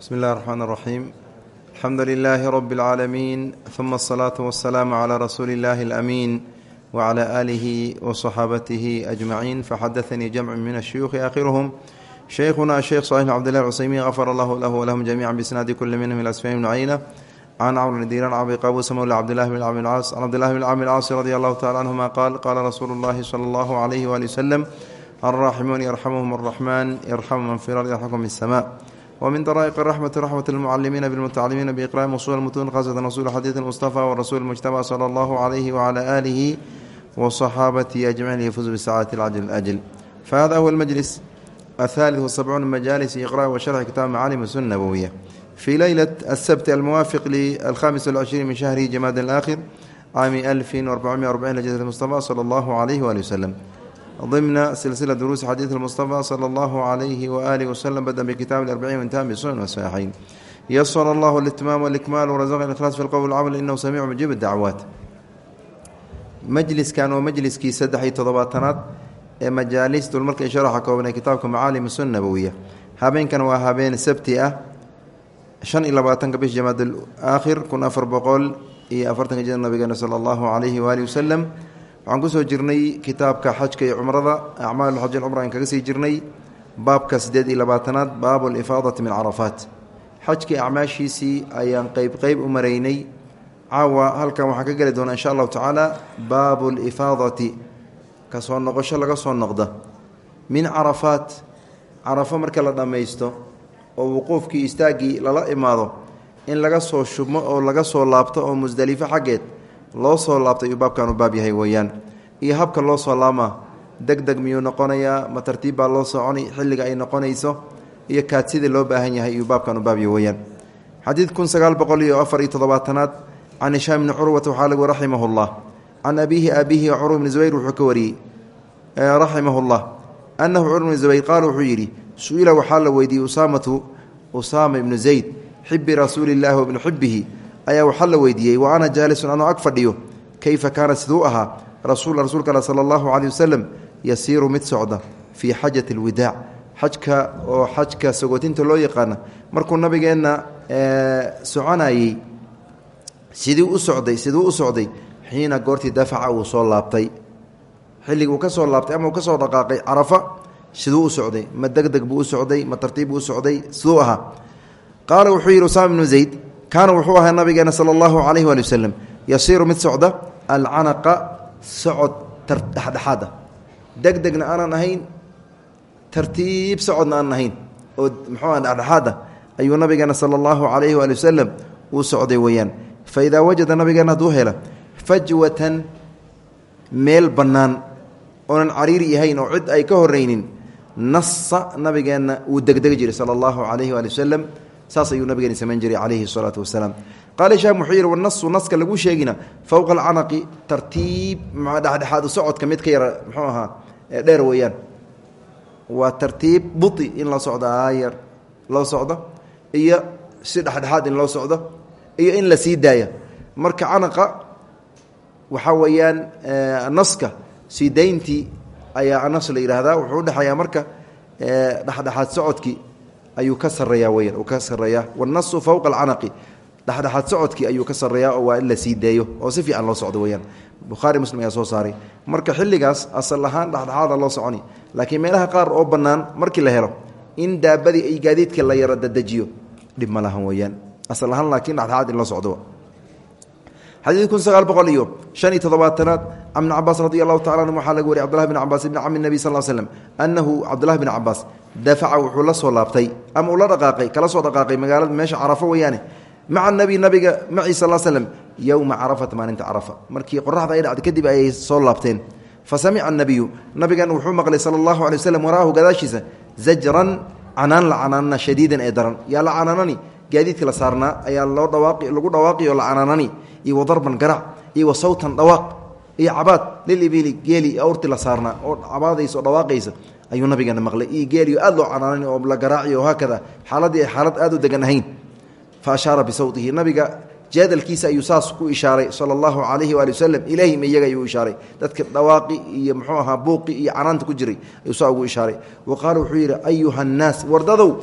bsmi اllahi الرحmn الرaxيim alxamdu لilaahi rb اlcaalamiin ثuma الصlaaة والsalaam عlى rasuuli اllahi الأmiin wعlى آlihi وصaxaabatihi أجmaciin faxadaثanii jamc min الshuyuuخi akhiruhm shaykhuna sheekh صaxix cbdillah cusaymiin غafar allahu lahu wlahum jamica bisnaadi kuli minhm il asfam bn cayna can cmr bn diran abi qabusa mowla cbdillahi bn cami caas can cbdillahi bn cami caasi radi allahu tacala canhuma qaal qaala rasuulu اllahi slى اllahu عalayh wali wslem alraaximuun yarxamuhum الraxman yarxamu man fi lard yarxamkum الsma wmin daraa'iq raxmati raxmat lmucalimiina bilmutacalimiina biiqraa'im usul mutuun khasatan rasuul xadiid mustafa warasuul mujtaba sala allahu calayhi wacala aalihi waصaxaabatihi ajmaciin yafuuzu bisacaadati alcajl ajl fahada huwa almajlis athaalid wasabcuun min majaalis iqra' wa sharxi kitaab macaalim sun nabowiya fii leylat asabti almuwaafiq lialkhamis walcishriin min shahri jamaad alaakhir caami alfin warbacumiya arbacin hijrat mustafa sala allahu calayhi waali wasalam ضمن سلسلة دروس حديث المصطفى صلى الله عليه وآله وسلم بدأ بكتاب الأربعين وانتهى بسنن والصحيحين يسر الله الاتمام والإكمال ورزقنا الإخلاص في القول والعمل إنه سميع مجيب الدعوات مجلس كان ومجلس كي سدحي تضباطنات مجالس دول مركي شرح كوبنا كتابكم معالم السنة النبوية هابين كانوا هابين سبتي أه شن إلى باتنك بيش جماد الآخر كنا أفر بقول إيه أفرتنك جنة نبينا صلى الله عليه وآله وسلم waxaan ku soo jirnay kitaabka xajka iyo cumrada acmaal xaj cumra aan kaga sii jirnay baabka siddeed iyo labaatanaad baabu alifaadati min carafaat xajkii acmaashiisii ayaan qeyb qeyb u maraynay. Caawa halkan waxaan ka geli doonaa insha allahu tacaala baabu lifaadati ka soo noqosho laga soo noqda. Min carafaat carafo marka la dhammaysto oo wuquufkii istaaggii lala imaado in laga soo shubmo oo laga soo laabto oo musdelifo xaggeed loo soo laabtay uu baabkan u baab yahay weeyaan. Iyo habka loo soo laamaa deg deg miyuu noqonayaa ma tartiib baa loo soconi xilliga ay noqonayso iyo kaadsidii loo baahan yahay iyuu baabkan u baab yahay weeyaan. Xadiid kun sagaal boqol iyo afar iyo toddobaatanaad can hishaam bni curwata waxaa lagu raximahu llah can abiihi aabihi curwa bni zubayr wuxuu ka wariyey raximahu llah annahu curwa bni zubayr qaala wuxuu yidhi su'ila waxaa la weydiiyey usaamatu usaama ibnu zayd xibi rasuuli illahi wabni xibihi ayaa waxaa la weydiiyey wa ana jaalisun anoo ag fadhiyo? Kayfa kaana siduu ahaa? Rasul rasuulka al sala allahu caleyh wasalam yasiiru mid socda fii xajati alwidaac. Xajka oo xajka sagootinta loo yaqaana markuu nabigeenna soconayey siduu u socday siduu u socday xiina goortii dafaca uu soo laabtay. Xilligii uu ka soo laabtay ama uu ka soo dhaqaaqay carafa siduu u socday ma deg deg buu u socday ma tartiib buu u socday siduu ahaa. Qaala wuxuu yidhi usaama ibnu zayd kaana wuxuu ahaa nabigeena sala allahu calayhi waali wasalam yasiiru mid socda alcanaqa socod dhexdhexaad ah. Deg degna aanan ahayn tartiib socodna aanan ahayn oo muxuu aha dhexdhexaad ah ayuu nabigeena sala allahu calayhi waali wasalam uu socday weeyaan. Fa idaa wajada nabigeena hadduu hela fajwatan meel bannaan oonan cariiri ahayn oo cid ay ka horraynin nasa nabigeenna wuu degdegi jiray sala allahu calayhi waali wasalam saas ayuu nabigeeni samayn jiray calayhi salaatu wasalaam. Qaala hishaam wuxuu yidhi wanasu naska lagu sheegina fowqa alcanaqi tartiib dhexdhexaadu socodka mid ka yara muxuu ahaa dheer weeyaan. Waa tartiib buti in loo socdo aayar loo socdo iyo si dhexdhexaad in loo socdo iyo in la sii daaya marka canaqa waxaa weeyaan naska sii dayntii ayaa nas la yidhaahdaa wuxuu udhexeeyaa marka dhexdhexaad socodkii ayuu ka sareeyaa weyan ka sareeyaa wanasu fowqa alcanaqi dhexdhexaad socodkii ayuu ka sareeyaa oo waa in la sii deeyo oo si fiican loo socdo weyaan bukhaari muslim ayaa soo saaray. Marka xilligaas asal ahaan dhexdhexaada loo soconi. Laakiin meelaha qaar oo bannaan markii la helo in daabadii ay gaadiidka la yaro dadejiyo dhib ma lahan weeyaan. Asal ahaan laakiin dhexdhexaad in loo socdo. Xadiid kun sagaal boqol iyo shan iyo toddobaatanaad can cabaas radi allahu tacala anhu waxaa laga wariy cbdullahi bn cabaas ibni cami nebi sal slem annahu cabdullahi bn cabaas dafaca wuxuu la soo laabtay ama uu la dhaqaaqay kala soo dhaqaaqay magaalada meesha carafo weeyaane maca nebi nabiga maci sal slem yowma carafata maalinta carafa. Markii qoraxda ay dhacday kadib ayay soo laabteen. Fa samica anabiyu nabigan wuxuu maqlay sala allahu alay waslem waraahu gadaashiisa zajran canaan la canaanana shadiidan ee daran. Yaa la canaanani gaadiidka la saarnaa ayaa loo dhawaaqi lagu dhawaaqi oo la canaanani iyo wadarban garac iyo wa sawtan dhawaaq iyo cabaad lilibili geeli awrti la saarnaa oo cabaadaysa oo dhawaaqaysa ayuu nabigeena maqlay iyo aad loo canaanani oo la garaaci oo haakada xaaladii ay xaalad aad u degan ahayn. Fa ashaara bisawtihi nabiga jeedalkiisa ayuu saas ku ishaaray sala allahu calayhi waali wasalam ilayhim iyaga ayuu ishaaray. Dadka dhawaaqi iyo muxuu ahaa buuqi iyo canaanta ku jiray ayuu saa ugu ishaaray. Wa qaala wuxuu yidhi ayuha nnaas wardadow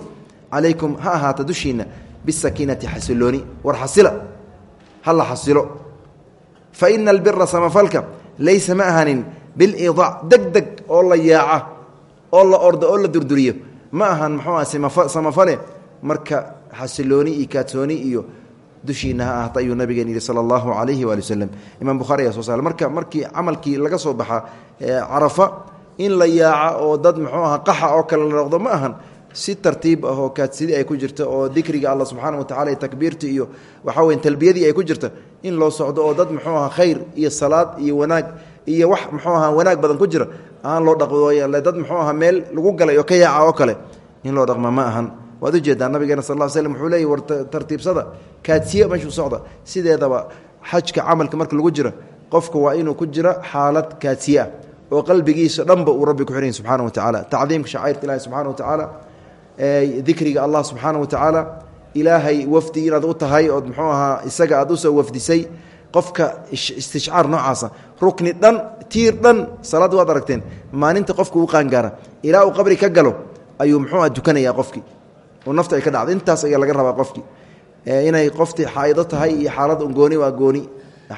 calaykum ha ahaata dushiinna bisakiinati xasilooni war xasila ha la xasilo. Fa ina albira samafalka laysa ma ahanin bilidaac deg deg oo la yaaca oo la ordo oo la durduriyo. Ma ahan muxuu samafale marka xasilooni iyo kaadsooni iyo dushiina ha ahata ayuu nabigeen yihi sala allahu calayhi waali waslem imaam bukhari soo saare marka markii camalkii laga soo baxa carafa in la yaaca oo dad muxuu aha qaxa oo kale la noqdo ma ahan. Si tartiib ah oo kaadsidii ay ku jirto oo dikriga alla subxaana wa tacala iyo takbiirta iyo waxaa weya talbiyadii ay ku jirta in loo socdo oo dad muxuu aha khayr iyo salaad iyo wanaag iyo wax muxuu aha wanaag badan ku jira aan loo dhaqdo dad muxuu aha meel lagu galay oo ka yaaca oo kale. In loo dhaqma ma ahan. Waad u jeedaa nabigeena sal slm wuxuu leeyay war tartiibsada. Kaadsiye meeshuu socda. Sideedaba xajka camalka marka lagu jira qofka waa inuu ku jira xaalad kaadsiye ah oo qalbigiisa dhanba uu rabbi ku xiran subxana wa tacaala tacdiimka shacairta ilahi subxana wa tacaala dikriga allah subxaana wa tacaala ilaahay wafdi inaad u tahay ood muxuu ahaa isaga aad u soo wafdisay qofka istishcaar noocaasa. Rukni dhan tiir dhan salaad waad aragteen maalinta qofka uu qaangaara ilaa uu qabri ka galo ayuu muxuu dukanaya qofkii oo nafta ay ka dhacdo intaas ayaa laga rabaa qofkii inay qofti xaaido tahay iyo xaalad gooni waa gooni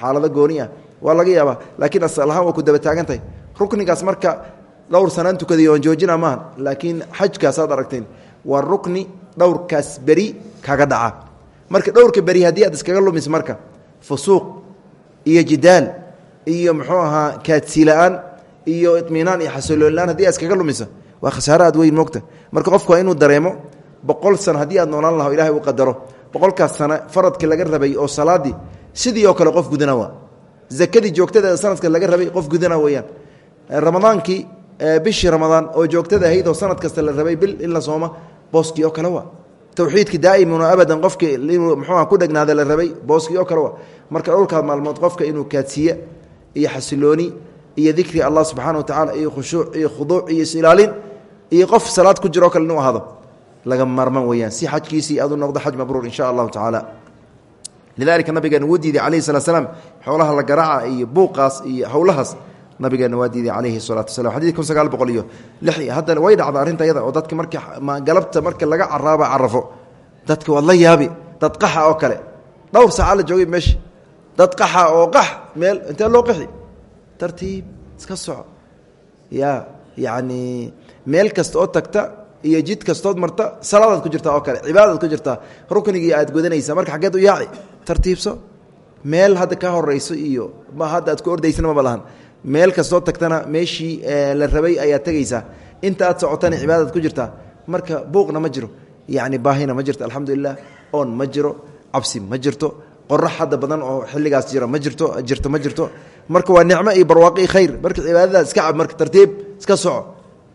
xaalado gooni ah waa laga yaabaa. Laakiin asalahaan waa ku daba tahay. Ruknigaas marka dhowr sanaan tukadiy oon joojina maaha laakiin xajkaasaad aragteen waa rukni dhowrkaas beri kaga dhaca. Marka dhowrka beri haddii aad iskaga lumis marka fusuuq iyo jidaal iyo muxuu ahaa kaadsiila-aan iyo itminaan iyo xasiloonlaan haddii aad iskaga lumisa waa khasaare aad weyn moogta. Marka qofku waa inuu dareemo boqol sano haddii aad noolaan laho ilahay uu qadaro boqolkaas sano faradkii laga rabay oo salaadii sidii oo kale qof gudana waa. Zakadii joogtada sanadka laga rabay qof gudana weyaan ramadaankii bishii ramadaan oo joogtada ahayd oo sanad kasta la rabay bil in la sooma booskii oo kale waa tawxiidkii daa'imun abadan qofki inuu muxuuha ku dhegnaada la rabay booskii oo kale marka dhowrkaa maalmood qofka inuu kaadsiiye iyo xasilooni iyo dikri allah subxana wa tacala iyo khushuuc iyo khuduuc iyo isilaalin iyo qof salaad ku jiroo kale inuu ahaado laga maarman weyaan si xajkiisii adu noqdo xaj mabruur insha allahu tacaala lidalika nabigeena wuu diiday calayhi salaa slaam xoolaha la garaaca iyo buuqaas iyo howlahaas nabigeena waa diiday calayhi salaatu wasalaam. Xadid kun sagaal boqol iyo lix haddana way dhacda arrinta yada oo dadka marka galabta marka laga caraaba carafo dadka waad la yaabi dad qaxa oo kale. Dhowr saaca la joogay meesha dad qaxa oo qax meel intee loo qaxi tartiib iska soco. Ya yacni meel kasta oo tagta iyo jid kastood marta salaadaad ku jirtaa oo kale cibaadadaad ku jirtaa ruknigii aad gudanaysaa marka xaggeed u yaaci. Tartiibso meel hadda ka horeyso iyo ma hadda aad ku ordaysana maba lahan meel kastoo tagtana meeshii la rabay ayaad tegaysaa inta aad socotana cibaadadaad ku jirtaa marka buuqna ma jiro. Yacni baahina ma jirto alxamdulilah oon ma jiro cabsi ma jirto. Qorax hadda badan oo xilligaas jira ma jirto jirto ma jirto. Marka waa nicmo iyo barwaaqo iyo khayr. Marka cibaadadaas iska cab marka tartiib iska soco.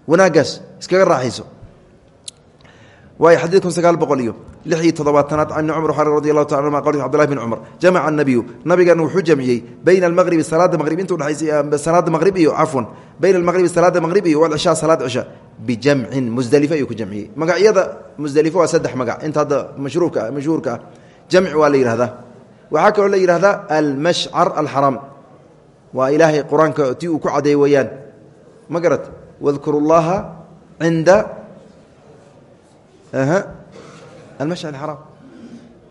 Wanaaggaas iskaga raaxayso waay xadid kun sagaal boqol iyo lix iyo toddobaatanaad can ibni cumar waxaa radi allahu taala anuma qawli cbdullahi bin cumar jamaca anabiyu nabigan wuxuu jamciyey bayna almaqribi salaada maqrib intuu dhexaysay salaada maqrib iyo cafwan bayna almaqribi salaada maqrib iyo walcishaa salaad cisha bijamcin musdelife ayuu ku jamciyey magacyada musdelifo waa saddex magac inta hadda mashruurka mashhuurka ah. Jamci waa la yidhahdaa waxaa kaloo la yidhahdaa almashcar alxaraam waa ilaahay qur'aanka ti uu ku cadeey weeyaan ma garat wadkuru llaha cinda almashcar alxaraam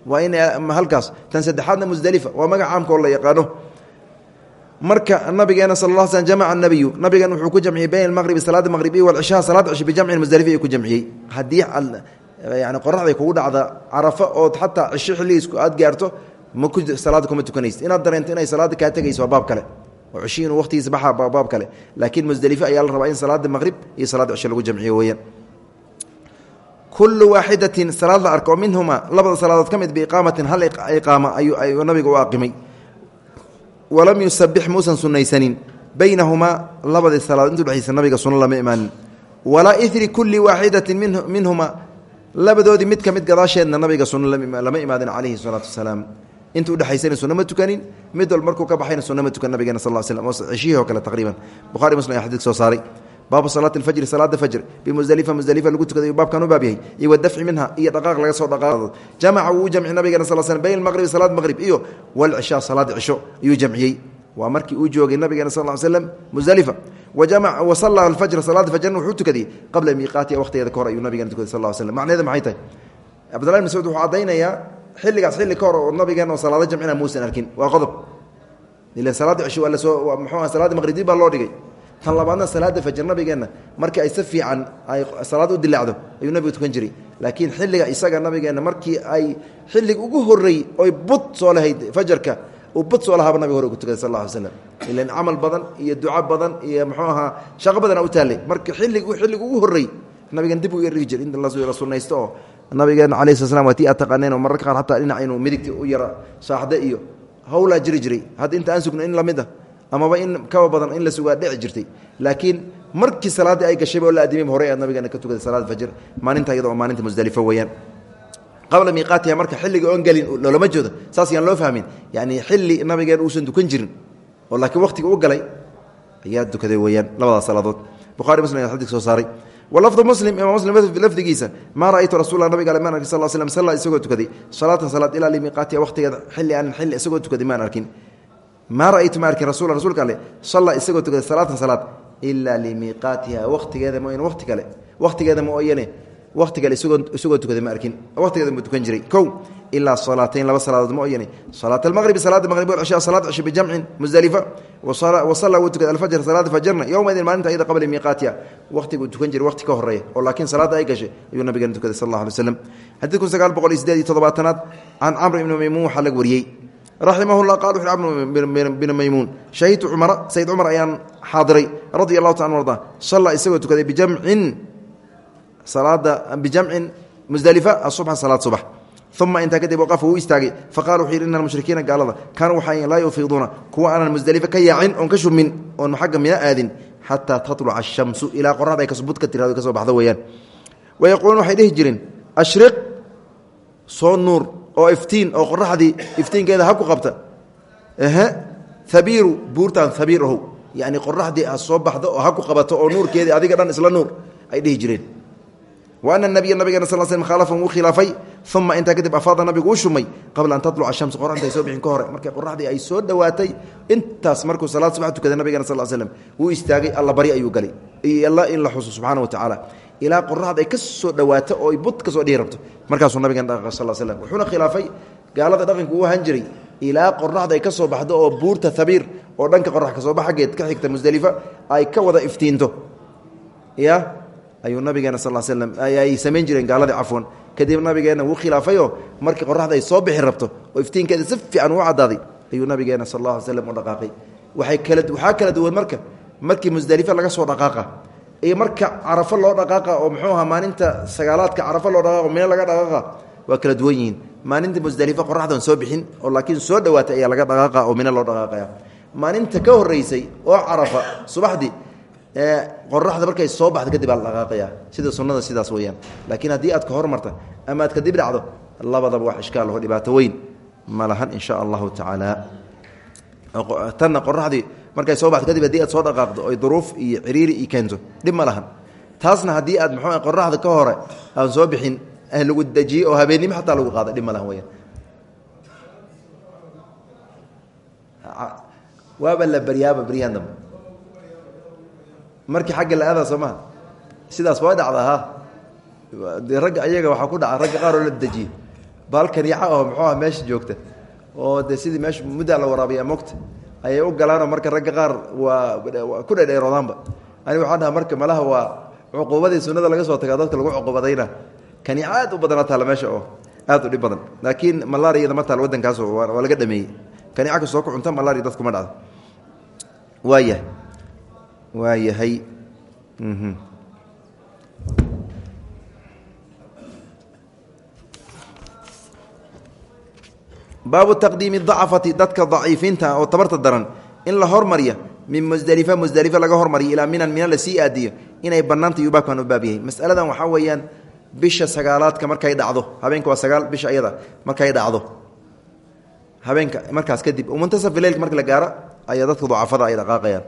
waa in halkaas. Tan saddexaadna musdelifa waa magac caamka oo la yaqaano. Marka nabigeena sal la sl jamaca nabiyu nabigan wuxuu ku jamciyey bayna almaqribi salaada maqrib iyo walcishaa salaad cisho bijamcin musdelifa ayuu ku jamciyey. Haddii yani qoraxday kugu dhacda carafo ood xataa cisho xilligiisku aad gaarto salaada kuma tukanaysid. Inaad dareento inay salaada kaa tegayso waa baab kale. Oo cishi inuu waqtigiisa baxa baab kale. Laakiin musdelife ayaa la rabaa in salaada maqrib iyo salaada cisho lagu jamciyo weeyaan kulu waaxidatin salaad la arko minhuma labada salaadood ka mid biiqaamatin hal iqaama ayuu nabiga u aqimay walam yusabix muusan sunaysanin baynahumaa labadii salaadood intuu dhexaysa nabiga sunno lama imaanin. Walaa iri kuli waaxidatin minhuma labadoodii mid ka mid gadaasheedna nabiga sunno lama imaadin calayhi salaatu wasalaam. Inta udhexaysana sunno ma tukanin mid wal markuu ka baxayna sunno ma tukan nabigeena sal slam oo ceshihii oo kale taqriiban. Bukhari muslim ayaa soo saaray baabu salaati alfajri salaada fajr bimusdelifa musdelifa lagu tukaday baabkan u baab yahay iyo wadafci minha iyo dhaqaaq laga soo dhaqaaqdo jamaca wuu jamci nabigeena sal slm bayn almaqribi salaad maqrib iyo walcishaa salaad cisho ayuu jamciyey waa markii uu joogay nabigeena sal slm musdelifa wasala alfajra salaada fajrna wuxuu tukadiyey qabla miiqaatiha waqtigeeda ka hor ayuu nabigeena tukaday sal slm macneeda maxay tahay cabdullahi bn mascuud wuxuu caddaynayaa xilligaas xilli ka hor oo nabigeen oo salaado jamcina muusan arkin waa qodob ila salaadda cisho waa la soo muxuu salaadda maqribdib baa loo dhigay tan labaadna salaada fajr nabigeenna markii ay si fiican ay salaad u dilaacdo ayuu nabigu tukan jiray. Laakiin xilliga isaga nabigeenna markii ay xilliga ugu horrey oy bud soo lahayd fajarka uu bud soo lahaaba nabiga hore ugu tukaday sal ly slam ilan camal badan iyo duco badan iyo muxuu ahaa shaqo badana u taallay marka xillig xilliga ugu horrey nabigeen dib u dhigi jir in la sunnaysto oo nabigeena calayi sla slam waa tii aad oo mararka qaar xataa dhinac inuu midigti u yara saaxda iyo hawlaa jiri jiray. Hadda inta aan sugno in ah amaba in kaba badan in la sugaa dhici jirtay. Laakiin markii salaaddii ay gashayba oo la adimay hore aad nabigeena ka tukaday salaad fajr maalinta iyada oo maalinta musdelifo weeyaan. Qabla miiqaatiha marka xilliga oon gelin loolama joodo saas yaan loo fahmin. Yani xilli nabigeen uusan dukan jirin oo laakiin waqtiga u galay ayaa dukaday weeyaan labadaas salaadood. Bukhari muslim ayaa xadiidka soo saaray. Walafdu muslim imaam muslim lafdigiisa maa ra'aytu rasuula nabiga ale maan arkin sal slm salla isagoo tukaday salaatan salaad ilaa limiiqaatiha waqtigeeda xilli aan xilli isagoo tukaday maan arkin maa ra'aytu ma arkin rasuula rasuulka ale salla isagoo tukaday salaatan salaad ilaa limiiqaatiha waqtigeeda mooyane waqti kale waqtigeeda mooyane waqti kale isagoo tukaday ma arkin waqtigeeda mu tukan jiray. Kow ilaa salaatayn laba salaadood mooyane salaat almaqribi salaada maqrib walcishaa salaad cisho bijamcin musdalifa wasalla wuu tukaday alfajr salaada fajrna yowmaidin maalinta ayada qabla miiqaatiha waqtiga uu tukan jiray waqti ka horreeya oo laakiin salaada ay gashay ayuu nabigeena tukaday sal allah alay slam xadiid kun sagaal boqol iyo sideed iyo toddobaatanaad can camr ibni maymuun waxaa laga wariyey raximah llah qal wuxu bn maymuun. Shahidtu cumara sayid cumar ayaan xaadiray radia allahu ta an arda salla isagoo tukaday bijamcin salaada bijamcin musdalifa asubxa salaad subax uma intaa kadib waqafa wuu istaagay. Faqala wuxuu yidhi ina almushrikiina gaalada kaanuu waxay laa yufiiduuna kuwa aanan musdalifa ka yaacin oon ka shumin oon xagga mina aadin xataa tatluca ashamsu ilaa qoraxda ay kasbud ka tirado ka soo baxdo weeyaan. Wayaquuluun waxay dhihi jireen ashriq soo nuur oo iftiin oo qoraxdii iftiinkeeda ha ku qabta. Ehe habiiru buurtaan habiir ahow yacni qoraxdii soo baxdo oo ha ku qabato oo nuurkeedii adiga dhan isla nuur ay dhihi jireen. Wa ana nabiya nabigeena sal slm khaalafahum wuu khilaafay uma intaa kadib afaada nabigu u qabla an tatluca shamsu qoraxda ay soo bixin ka hore. Markay qoraxdii ay soo dhowaatay intaas markuu salaad subax tukaday nabigeena sal slm wuu istaagay alla bari ayuu galay. Alla in la xuso subxaana wa tacaala ilaa qoraxda ay ka soo dhawaato oo bud ka soo dhihi rabto. Markaasuu nabigeena dhaqaqa sal slm wuxuuna khilaafay gaalada dhaqanka uu ahaan jiray ilaa qoraxda ay ka soo baxdo oo buurta habiir oo dhanka qorax ka soo bax ka xigta musdelifa ay ka wada iftiinto. Ya ayuu nabigeena sal slm ay samayn jireen gaaladii cafwan. Kadib nabigeena wuu khilaafayoo markii qoraxda ay soo bixi rabto oo iftiinkeeda si fiican uu cadaaday ayuu nabigeena sal alla alay u dhaqaaqay. Waxaa kala duwan marka markii musdelifa laga soo dhaqaaqa iyo marka carafo loo dhaqaaqa oo muxuu ahaa maalinta sagaalaadka carafo loo dhaqaaqo mino laga dhaqaaqa waa kala duwan yihiin. Maalinta musdelifa qoraxdan soo bixin oo laakiin soo dhowaatay ayaa laga dhaqaaqa oo mino loo dhaqaaqaya. Maalinta ka horeysay oo carafa subaxdii qoraxda markay soo baxda kadib aa la sida sunnada sidaas weyaan laakiin haddii aad ka hormarta ama aad kadib dhacdo labadaba wax ishkaal ho dhibaato weyn ma lahan in sha allahu tacaala. Tanna qoraxdii markay soo baxdo kadib haddii aad soo dhaqaaqdo oy duruuf iyo ciriiri i keento dhib ma lahan. Taasna haddii aad muxuu qoraxda ka hore aan soo bixin lagu dejiyey oo habeennimo xataa lagu qaada dhib ma lahan weyaan waaba la baryaaba baryahan dambe. Markii xagga la aadaa soo maha sidaas waa dhacda ha. De ragga ayaga waxaa ku dhaca ragga qaar oo la dejiyey baalkan yaca oo muxuu ah meesha joogta oo de sidii meesha muddaa la waraabiya mogta ayay u galaanoo marka ragga qaar waa ku dhedheeroodaanba ani waxaan dhaha marka malaha waa cuquubadii sunnada laga soo tagaa dadka lagu cuqubadayna kani aad u badanaa taala meesha oo aad u dhib badan. Laakiin malaariyada ma taal waddankaas waa laga dhameeyey. Kanica kastoo ku cunta malaria dadku ma dhacdo waayahay waa baabu taqdiimi dacafati dadka daciifiinta oo tabarta daran in la hormarya min musdelifa musdelifa laga hormarya ilaa minan mina la sii aadiyo inay bannaanta yubaabkan u baab yahay. Masaladan waxaa weeyaan bisha sagaalaadka markay dhacdo habeenka waa sagaal bisha ayada markay dhacdo. Habeenka markaas kadib muntasaf leilka marka la gaaro ayaa dadka dacafada ay dhaqaaqayaan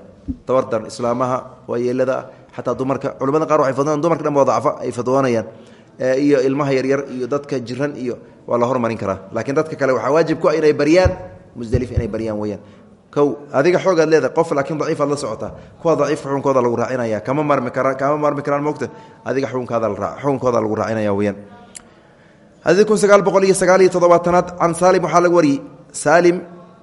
tabardaran islaamaha waayeelada xataa dumarka culamada qaar waxay fadwaan dumarka dhan waa dacfa ay fadwoonayaan iyo ilmaha yaryar iyo dadka jiran iyo waa la hormarin karaa. Laakiin dadka kale waxaa waajib ku ah inay baryaan musdelif inay baryaan weyaan kow adiga xoogaad leedahay qof laakiin daciifaad la socotaa kuwa daciifka xukunkooda lagu raacinaya kama maarmi karaan kama maarmi karaan moogta. Adiga xukunkooda lagu raacinaya weyaan xadiid kun sagaal boqol iyo sagaal iyo toddobaatanaad can saalim waxaa laga wariyey saalim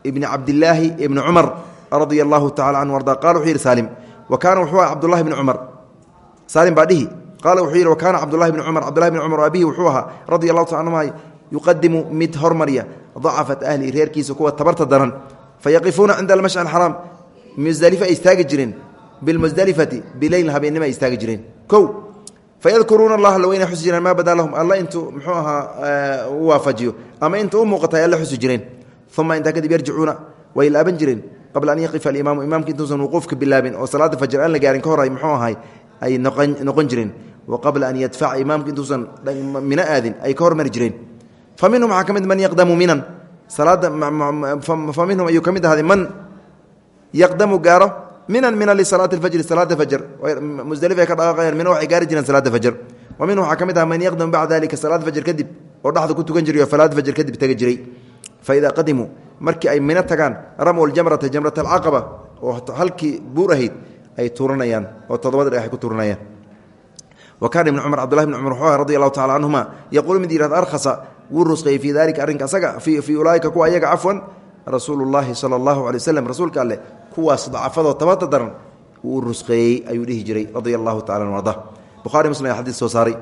ibni cabdilaahi ibni cumar radia allahu tacala canhu arda qala wuxuu yidhi saalim wa kaana wuxuu aha cabdullahi bni cumar. Saalim baa dhihi qaala wuxuu yidhi wa kaana cabdullahi bni cumar cabdullahi bni cumar abihi wuxuu ahaa radia allahu taala anhuma yuqadimu mid hormarya dacafat ahli reerkiisa kuwa tabarta daran. Fayaqifuuna cinda almashcr xaraam musdalifa ay istaagi jireen. Bilmusdalifati bileyl habeennimo ay istaagi jireen. Kow fayadkuruuna allaha la weyna xusi jireen maa badaa lahum? Alla intuu muxuu ahaa u waafajiyo. Ama inta u muuqatay alla xusi jireen. Uma intaa kadib yarjicuuna way laaban jireen. Qabla an yaqifa alimaamu imaamka intuusan wuquufka bilaabin oo salaada fajr aan la gaarin ka hor minhum waxaa ka mid man yaqdamu minan salaada fa minhum ayuu ka mid ahaaday man yaqdamu gaaro minan mina lisalaati alfajri salaada fajr musdalif ay ka dhaqaaqayaan mina waxay gaari jireen salaada fajr wa minhum waxaa ka mid aha man yaqdamu bacda dalika salaada fajr kadib oo dhaxda ku tukan jiray oo salaada fajr kadib tegi jiray fa idaa qadimuu markii ay mino tagaan ramw jamrata jamrat alcaqaba oo halkii buur ahayd ay tuuranayaan oo todobada dhagax ay ku tuuranayaan wa kaana ibn cumar cbdullahi bn cumar wuxuu radi allahu tacala canhuma yaquulu mid yihahd arkhasa wuu rusqeeyey fii dalika arrinka asaga fii ulaaika kuwa ayaga cafwan rasuulu llaahi sala allahu alay waslem rasuulka alleh kuwaas dacafadoo tabada daran wuu rusqeeyey ayuu dhihi jiray radia allahu tacala arda. Bukhari muslim ayaa xadiis soo saaray.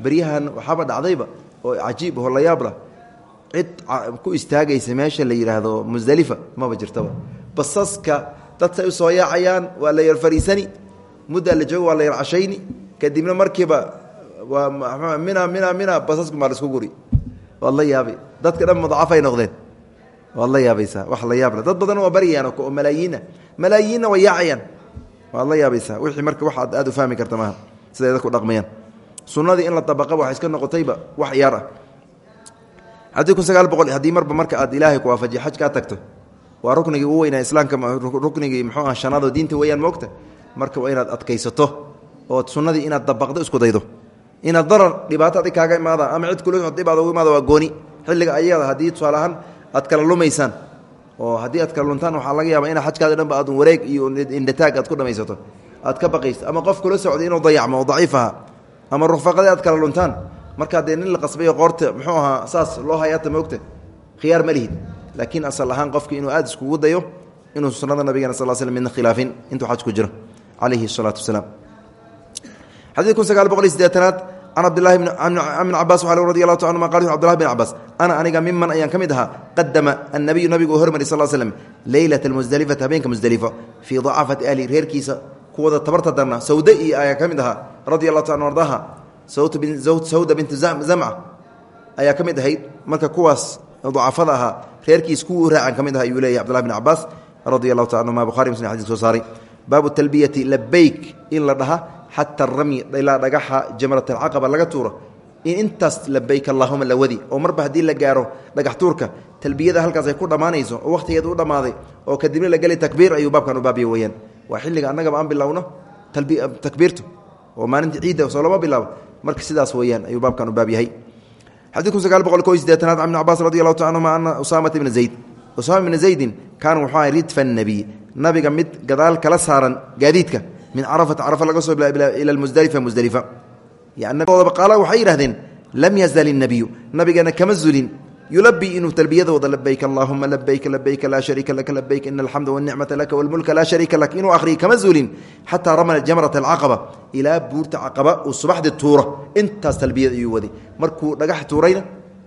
Beryahan waxaaba dhacdayba oo cajiib oo la yaab lah cid ku istaagaysa meesha la yidhaahdo musdalifa maba jirtaba. Basaska dadsa u soo yaacayaan waa la yar fariisani muddaa la joogo waa la yar kadibna markiiba waa mina waad la yaabay. Dadka dhan mudacafay noqdeen. Waad la yaabaysaa. Wax la yaabla dad badan waa baryayaan oo malaayiina malaayiinna way yaacayaan. Waad la yaabaysaa. Wixii marka waxaad aad u fahmi karta maaha. Siday dadku dhaqmayaan. Sunnadii in la dabaqaba waxay iska noqotayba wax yaar ah. Haddii kun sagaal boqol haddii marba marka aad ilaahay ku waafajiya xaj tagto waa ruknigii ugu weynaa islaamka ruknigii muxuu ah shanaadoo diinta weeyaan moogta marka waa inaad adkaysato ood sunnadii inaad dabaqdo isku daydo inaad darar dhibaato adig kaaga imaada ama cid kula dhibaada ugu imaada waa gooni. Xilliga ayada haddii tusaale ahaan aad kala lumaysaan oo haddii aad kala luntaan waxaa laga yaaba ina xajkaada dhanba aad wareeg iyo indhataag aad ku dhamaysato aad ka baqayso ama qof kula socday inuu dayacmo oo daciif ama rufaqadii aad kala luntaan markaa dee nin la qasbayo qoorta muxuu ahaa saas loo hayaata moogta khiyaar ma lihid. Laakiin asal ahaan qofki inuu aad iskugu dayo inuu sunnada nabigana sal sl midna khilaafin intuu xaj ku jiro calayhi salaatu wasalaam xadid kun sagaal boqol iyo sideetanaad can cabdilahi bn cabaas waa radi allahu ta anuma qal cbdullahi bn cabaas ana aniga miman ayaan ka mid ahaa qadama annabiyu nabigu uu hormari sal slm leylata almusdelifati habeenka musdelifo fii dacafati ahli reerkiisa kuwada tabarta darna sawda iyo ayaa ka mid ahaa radi allahu ta an ardaha sawda bintu zamca ayaa ka mid ahayd marka kuwaas dacafada ahaa reerkiis kuwii raacan ka mid aha ayuu leeyahy cbdullahi bn cabaas radi allahu ta anhuma buhari muslim xadis soo saaray baabu talbiyati labeyk in la dhaha xata ramyi ilaa dhagaxa jamrat alcaqaba laga tuuro in intaas labeyk allahuma la wadi oo marba haddii la gaaro dhagax tuurka talbiyada halkaas ay ku dhammaanayso oo wakhtigeeda u dhammaaday oo kadibna la geli takbiir ayuu baabkan u baabiya weyaan waa xilliga annagaba aan bilowno takbiirtu oo maalinta ciidda soo lama bilaabo marka sidaas weyaan ayuu baabkan u baab yahay xadid kun sagaal boqol ko sideetanaad can ibn cabaas radi allahu ta anhuma ana usaamata ibna zayd usaama ibna zaydin kaana wuxuu ahay ridfa nabiy nabiga mid gadaal kala saaran gaadiidka min carafat carafa laga soo ila musdalifa musdalifa qala waxay yidhahdeen lam yazal الnabiyu nabigana kama zulin. Yulabi inuu talbiyada wada labayk allahuma labayk labayka laa shariika laka labayk ina alxamda wanicmata laka walmulka laa shariika lak. Inuu akhriya kama zuulin xataa ramla jamrata alcaqaba ilaa buurta caqaba uu subaxdii tuuro. Intaas talbiyad ayuu waday. Markuu dhagax tuurayna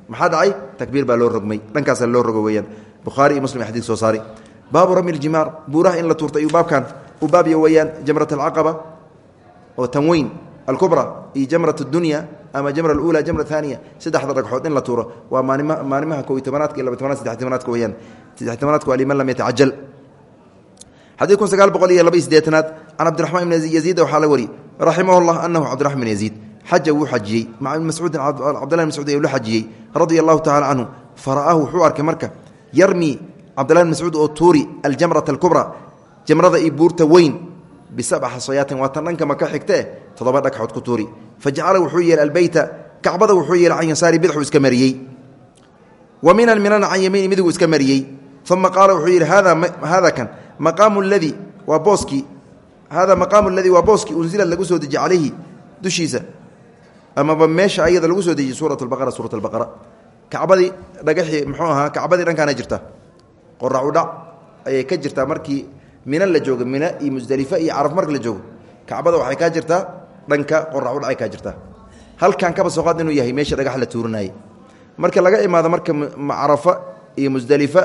maxaa dhacay? Takbiir baa loo rogmay. Dhankaasa loo rogo weyaan bukhaari iyo muslim xadiis soo saari baabu rami ljimaar buuraha in la tuurta ayuu baabkan uu baabya weyaan jamrat alcaqaba oo tanweyn alkubra iyo jamrat اdunya ama jamra اula jamra aaniya saddexda dhagxood in la tuuro. Waa maalima maalimaha ko iyo tobanaadka iyo laba tobanaad saddex tobanaadka weyaan saddex tobanaadka waa liman lam yatacajal xadii kun sagaal boqol iyo laba iyo sideetanaad can cabdiraxmaan ibn yaziid waxaa la wari raximah llah anahu cabdiraxman ibn yaziid xaja wuu xajiyey. Maca ibn mascuudin cabdillahi bn mascuud ayuu la xajiyey radia allahu tacala canhu fara'aahu wuxuu arkay marka yarmi cabdillahi bn mascuud oo tuuri aljamrata alkubra jamrada iyo buurta weyn bisabca xasayaatin waa tan dhanka maka xigtee toddoba dhagxood ku tuuri. Fajacala wuxuu yeelay albeyta kacbada wuxuu yeelay can yasaari bidxuu iska mariyey. Wa minan minana can yamiini midigu iska mariyey. Uma qaala wuxuu yidhi hada kan maqaamu ladii waa booskii hada maqaamu ladii waa booskii unsilad lagu soo deji calayhi dushiisa. Amaba meesha ayada lagu soo dejiyey suurat lbaqara suurat albaqara. Kacbadii dhagaxii muxuu ahaa kacbadii dhankaana jirta. Qorac udhac ayay ka jirtaa markii mina la joogo mina iyo musdelifa iyo caraf marka la joogo kacbada waxay kaa jirtaa dhanka qorac udhacay kaa jirtaa halkan kaba soo qaad inuu yahay meesha dhagax la tuurinayay marka laga imaado marka carafa iyo musdelifa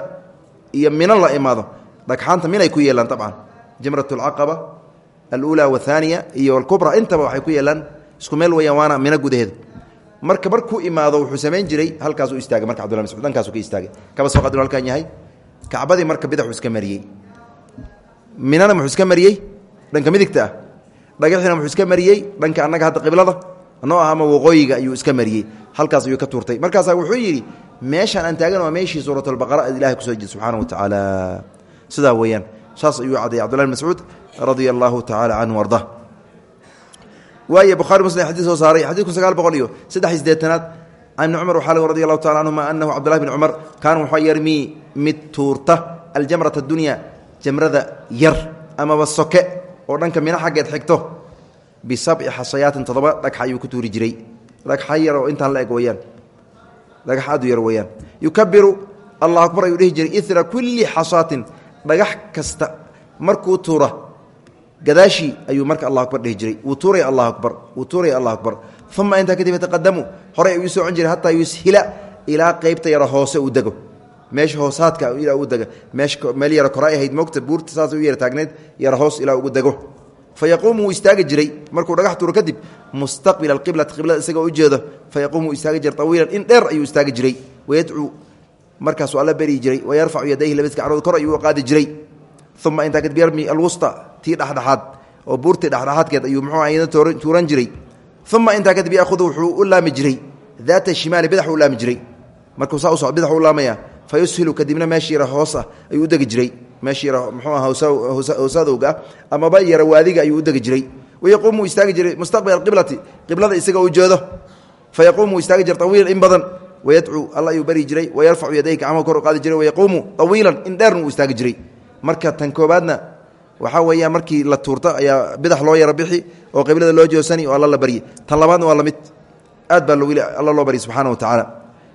iyo mina la imaado dhagxaanta minay ku yeelaan abcan jamrat alcaqaba alula wathaniya iyo alkubra intaba waxay ku yeelaan isku meel weyaan waana mina gudaheeda marka markuu imaado wuxuu samayn jiray halkaasuu istaagay. Marka cbdullah masud dhankaasu ka istaagay. Kaba soo qaad inu halkan yahay? Kacbadii marka bidaxuu iska mariyey minana muxuu iska mariyey? Dhanka midigta ah. Dhagaxiina muxuu iska mariyey? Dhanka annaga hadda qiblada? Noo ah ama waqooyiga ayuu iska mariyey? Halkaas ayuu ka tuurtay. Markaasaa wuxuu yidhi meeshaan aan taagan waa meeshii suuratulbaqara ilahay ku soo jeed subxaana wa tacaala sidaa weeyaan saas ayuu cadayay cbdullahi mascuud radia allahu tacala canhu arda waay muslim xadii soo saaray xadiidku sagaal boqol iyo saddex sideetanaad can ibni cumar waxaa lg radi allahu tacala canhuma anahu cabdullahi bn cumar kaana waxaa yarmii mid tuurta aljamrata jamrada yar amaba soke oo dhanka mina xaggeed xigto bisabci xasayaatin toddoba dhagxa ayuu ku tuuri jiray. Dhagxa yar oo intaan la eg weyaan dhagax yar weyaan yukabiru allah akbar ayuu dhihi jiray ira kulli xasaatin. Dhagax kasta markuu tuura gadaashii ayuu marka allah akbar dhihi jiray. Wuu tuuraya akbar wuu tuuraya allah akbar. Uma intaa kadib yataqadamu horey ayuu socon jiray hataa yushila ilaa qeybta yaro hoose uu dego meesha hoosaadka ilaa uu dega meel yaro kora ahayd moogta buurta saas u yara taagneed yaro hoos ilaa ugu dego. Fa yaquumu jiray. Markuu dhagax tuuro kadib mustaqbila alqiblati qiblada isagoo ujeedo fa yaquumu wuu istaagi in dheer ayuu istaagi jiray. Wayadcuu markaasuu alla beryi jiray. Wayarfacu yadayhi labadka gacnood kor ayuu qaadi jiray. Uma intaa kadib yarmi alwusta tii dhexdhexaad oo buurtii dhexdhexaadkeed ayuu muxuu ayada tuuran jiray. Uma intaa kadib yaahudu wuxuu u laami jiray. Daata shimaali bidax u laami jiray. Markuu saa u socdo bidax u laamaya fa yushilu kadibna meeshii yara hoos ah ayuu u degi jiray. Yara hoosaadowga ah amaba yara waadiga ayuu u degi jiray. Wayaquumu uu istaagi jiray mustaqbila qiblati qiblada isagoo u jeedo. Fa yaquumu uu istaagi jiray tawiilan in badan. Wayadcuu alla ayuu bari jiray. Wayarfacu yadayhi gacmaha kor u qaadi jiray. Wayaquumu tawiilan in dheerna uu istaagi jiray. Marka tan koobaadna waxaa weeyaan markii la tuurto ayaa bidax loo yaro bixi oo qiblada loo joosani oo alla la barye tan labaadna waa la mid aad baa alla loo barya subxaana wa tacaala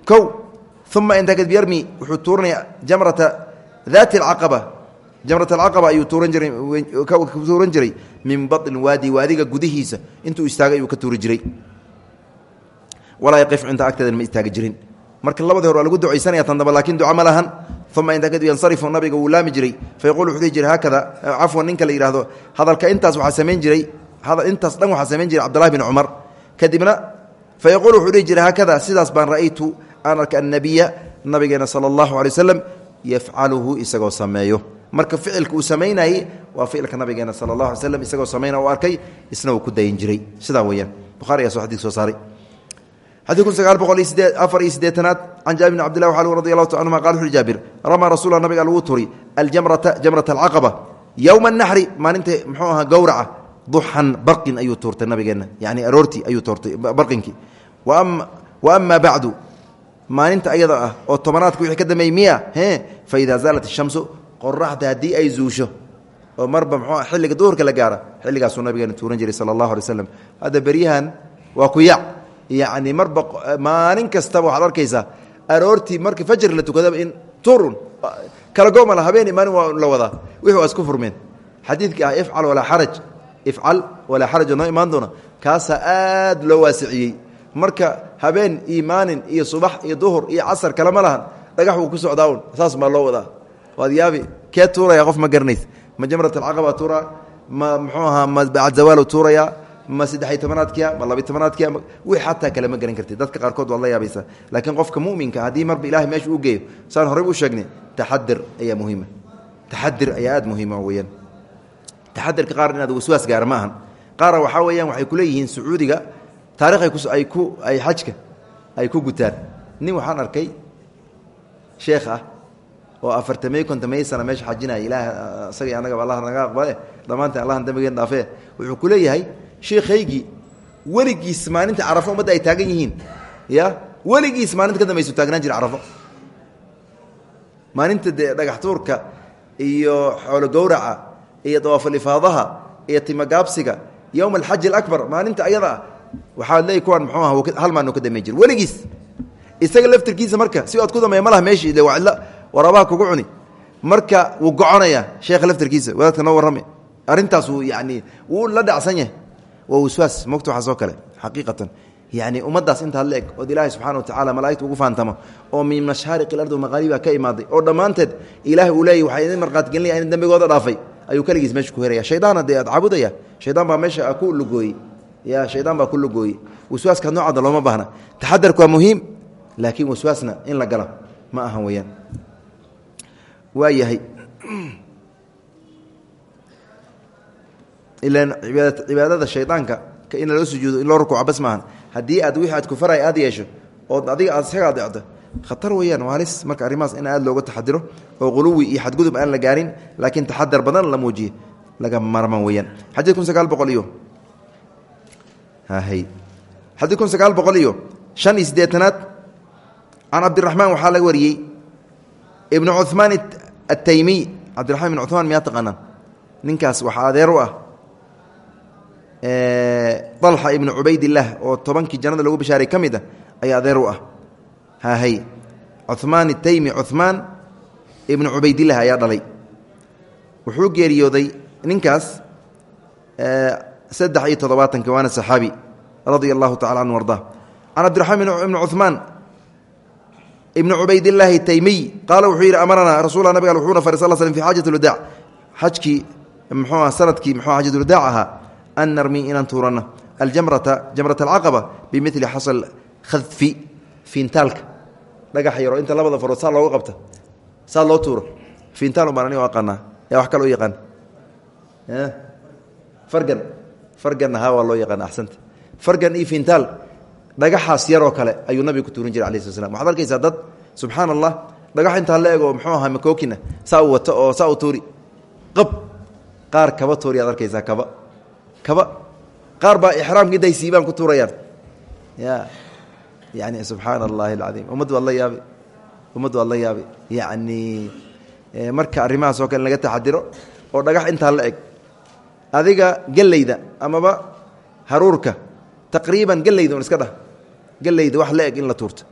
kow uma intaa kadib yarmi wuxuu tuuranaya jamrata daati alcaqaba jamrat alcaqaba ayuu tuuran jiray tuuran jiray min baطni waadi waadiga gudihiisa intuu istaagay ayuu ka tuuri jiray walaa yaqif cinta agteeda ma istaagi jirin marka labadii hore waa lagu ducaysanaya tan damba laakiin duca ma lahan uma intaa kadib yansarifu nabiga wuu laami jiray fayaqul wuxuu dhihi jiray haakada cafwan ninka la yidhahdo hadalka intaas waxaa samayn jiray intaas dhan waxaa samayn jiray cabdullahi bin cumar kadibna fayaqul wuxuu dhihi jiray haakada sidaas baan ra'aytu aan arka annabiya nabigeena sala allahu alay wasalam yafcaluhu isagoo sameeyo. Marka ficilka uu samaynayey waa ficilka nabigeena sala allah alay slam isagoo samayna u arkay isna uu ku dayin jiray. Sidaa weeyaan. Bukhari ayaa soo xadis soo saaray. Xadii kun sagaal boqol afar iyo siddeetanaad can jaabir bn cbdillah waxaa radi allahu ta anhuma qala wuxu uhi jaabir ramaa rasuula nabiga lagu turi aljamrata jamrata alcaqaba yowma annaxri maalinta muxuu ahaa gowraca duxan barqin ayuu tuurtay nabigeenna yani aroortii ayuu tuurtay barqinkii. Wa ama bacdu maalinta ayada ah oo tobanaadka wixii ka dambeeyey miya he fa idaa zaalat ishamsu qoraxda haddii ay zuusho oo marba muxuu xilliga duhurka la gaara xilligaasuu nabigeena tuuran jiray sala allahu alay waslam hadda beryahan waa ku yac marba maalin kastaba waxaad arkaysaa aroortii markii fajr la tukadaba in turun kala gooma la habeeni maalin la wadaa wixii waa isku furmeen. Xadiidkii ah ifcal walaa xaraj ifcal walaa xaraj oo noo imaan doona kaasaa aad loo waasiciyey marka habeen iyo maalin iyo subax iyo duhur iyo casar kalema lahan dhagax wuu ku socdaa un saas maa loo wadaa. Waad yaabi kee tuuraya qof ma garanays. Ma jamrat alcaqaba tuuraa? Ma muxuu ahaa ma bacad zawaal tuurayaa? Ma saddexiy tobanaadkia ma labiy tobanaadkia wix xataa kale ma garan kartid. Dadka qaarkood waad la yaabaysaa. Laakiin qofka muminka haddii marba ilahay meesha u geeyo saan horey u sheegnay taxadir ayaa muhiima. Taxadir ayaa aada muhiima weyaan taxadirka qaar inaad waswaas gaara ma ahan. Qaara waxaa weeyaan waxay kuleeyihiin sacuudiga taarikh ay ku ay xajka ay ku gutaan nin waxaan arkay sheekh ah oo afartamey kontamey sana meesha xajinaya ilaah isagii annagaba allah naga aqbale dhammaanteen allahan dambigeen dhaafee. Wuxuu ku leeyahay sheekhaygii weligiis maalinta carafo ummadda ay taagan yihiin. Ya weligiis maalinta ka dambaysu taagnaan jira carafo maalinta dee dhagax tuurka iyo xoolo gowraca iyo dawaafalifaadaha iyo timagaabsiga yowma alxaji alabar maalinta ayada ah waxaad leey kuwaan muxuu aha hal maan ka damey jir weligiis isaga laftirkiisa marka si aad ku dameeya malaha meeshii waa cidla waraabaha kugu cuni. Marka wuu goconaya sheekha laftirkiisa wadaadka noo warrame arrintaas wuu yani wuu la dhacsan yahay. Waa waswaas mogta waxaas oo kale xaqiiqatan. Yani ummaddaas intaad la eg ood ilaahay subxana wa tacala malaa'igta ugu faantamo oo min mashaariqi ilardi wamaqaaribiha ka imaaday oo dhammaanteed ilaahay uu leeyay waxaa idin marqaatgelinaya in dembigooda dhaafay ayuu keligiis meesha ku heraya shaydaana dee ad caabudaya shaydaan baa meesha ku lugooyey ya shaydaan baa ku lugooyey waswaaska noocaada looma baahna. Taxadarku waa muhiim laakiin waswaasna in la galo ma ahan weyaan waa yahay. Ilan cibaadada shaydaanka in loo sujuudo in loo rukuuco bas maahan haddii aad wixii aad kufaray aad yeesho ood adiga aad isaga adeecdo khatar weeyaan waa halis marka arrimahaas in aad looga taxadiro oo quluwi iyo xadgudub aan la gaarin laakiin taxadar badan la muujiye laga marman weeyaan. Xadiid kun sagaal boqol hay xadiid kun sagaal boqol iyo shan iyo siddeetanaad can cabdiraxmaan waxaa laga wariyey ibnu cuhmaan ataymiy cabdiraxmaan ibn cuhmaan miyaa taqaanaan? Ninkaas waxaa adeer u ah dalxa ibnu cubaydillaah oo tobankii jannada lagu bishaaray ka mid ah ayaa adeer u ah. Hahay. Cuhmaan ataymi cuhmaan ibnu cubaydilah ayaa dhalay. Wuxuu geeriyooday ninkaas saddex iyo toddobaatanki waana saxaabi radia allahu tacala anhu arda can cabdiraxmaan ibni cuhmaan ibnu cubaydillaahi taymiy qaala wuxuu yidhi amaranaa rasulla nabiga wuxuuna faray sal slm fi xaajat lwadaac xajkii muxuu sannadkii muxuu xaajat lwadaac ahaa an narmi inaan tuuranno aljamrata jamrat alcaqaba bimili xasal khadfi fiintaalka. Dhagax yaro inta labada farood saa looga qabta saa loo tuuro. Fiintaal umbaan aniga aqaanaa. Yaa wax kale u yaqaan. Fargan farganna haa waa loo yaqaana axsanta. Fargan iyo fiintaal dhagaxaas yaroo kale ayuu nabiga ku tuurin jiray alai sl slam arkaysaa dad subxaan allah dhagax intaa muxuu ahaa makookina saa wato oo saa tuuri. Qab qaar kaba tuuri aad arkaysaa kaba. Kaba. Qaar baa ixraamkii daysiibaan ku tuurayaan. Ya yani subxaana allahi alcadiim. Ummaddu yaabi. Ummaddu waad yaabi. Yacni marka arrimahaas oo kale laga taxadiro oo dhagax intaa la adiga gellayda amaba haruurka taqriiban gellayda un iska dhah gellayda wax la eg in la tuurto.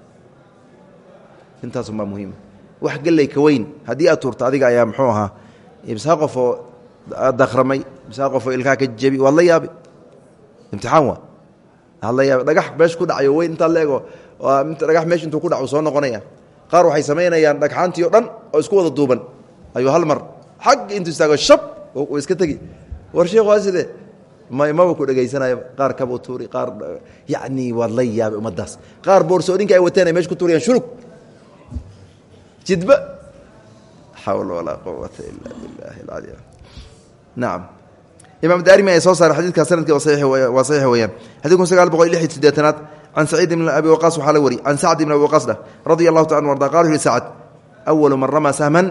Intaasunbaa muhiima wax gelley ka weyn haddii aad tuurto adiga ayaa muxuu ahaa imsaa qofoo dakramay imsaa qofoo ilkaa ka jebi waad la yaabi imtixaan waa. Waad la yaabi dhagax meesha ku dhacayo weyn intaa la ego dhagax meesha intuu ku dhaco soo noqonaya qaar waxay samaynayaan dhagxaantii o dhan oo isku wada duuban. Ayuu hal mar xag intuu istaago shab iska tegi war sheekh waa sidee maba ku dhegaysanayaba qaar kabuu tuuri qaar yacni waad la yaabay ummaddaas. Qaar boorsooninka ay wateen ay meesha ku tuurayaan shulug jidba. Xawla walaa quwata ila billahi alcali nacam imaam daarimi ay soo saaray xadiidkaa sannadkii waa saxiix weeyaan. Xadid kun sagaal boqol lix iyo siddeetanaad can saciid ibn abi waqaas waxaa la wari can sacd ibn abi waqaas dhah radia allahu taala anu arda qala wuxu yhi sacd awalu man ramaa sahman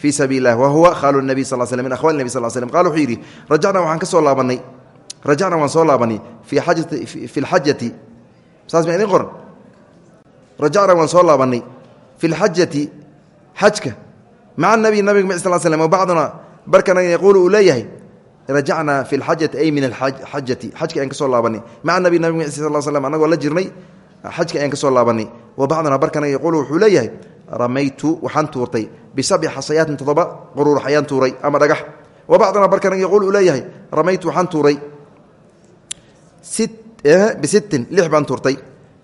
fii sabiili lah wa huwa khaalu nabiy sal slam min akhwali nebi sal slm qala wuxuu yidhi rajacnaa waxaan ka soo laabannay rajacnaa waan soo laabanay fi ajati fi lxajati saas ma idin qoran rajacnaa waan soo laabannay fi lxajati xajka maca nabiy nabiga m sal slm wabacduna barkana yaquulu uu leeyahay rajacnaa fi lxajati ay min alxajati xajka ayaan ka soo laabanay maca nabi nabig sal slm anagoo la jirnay xajka ayaan ka soo laabanay wa bacduna barkana yaquulu wuxuu leeyahay ramaytu waxaan tuurtay bisabci xasayaatin toddoba quruurax ayaan tuuray ama dhagax. Wa bacduna barkana yaquul uu leeyahay ramaytu waxaan tuuray. Bisittin lix baan tuurtay.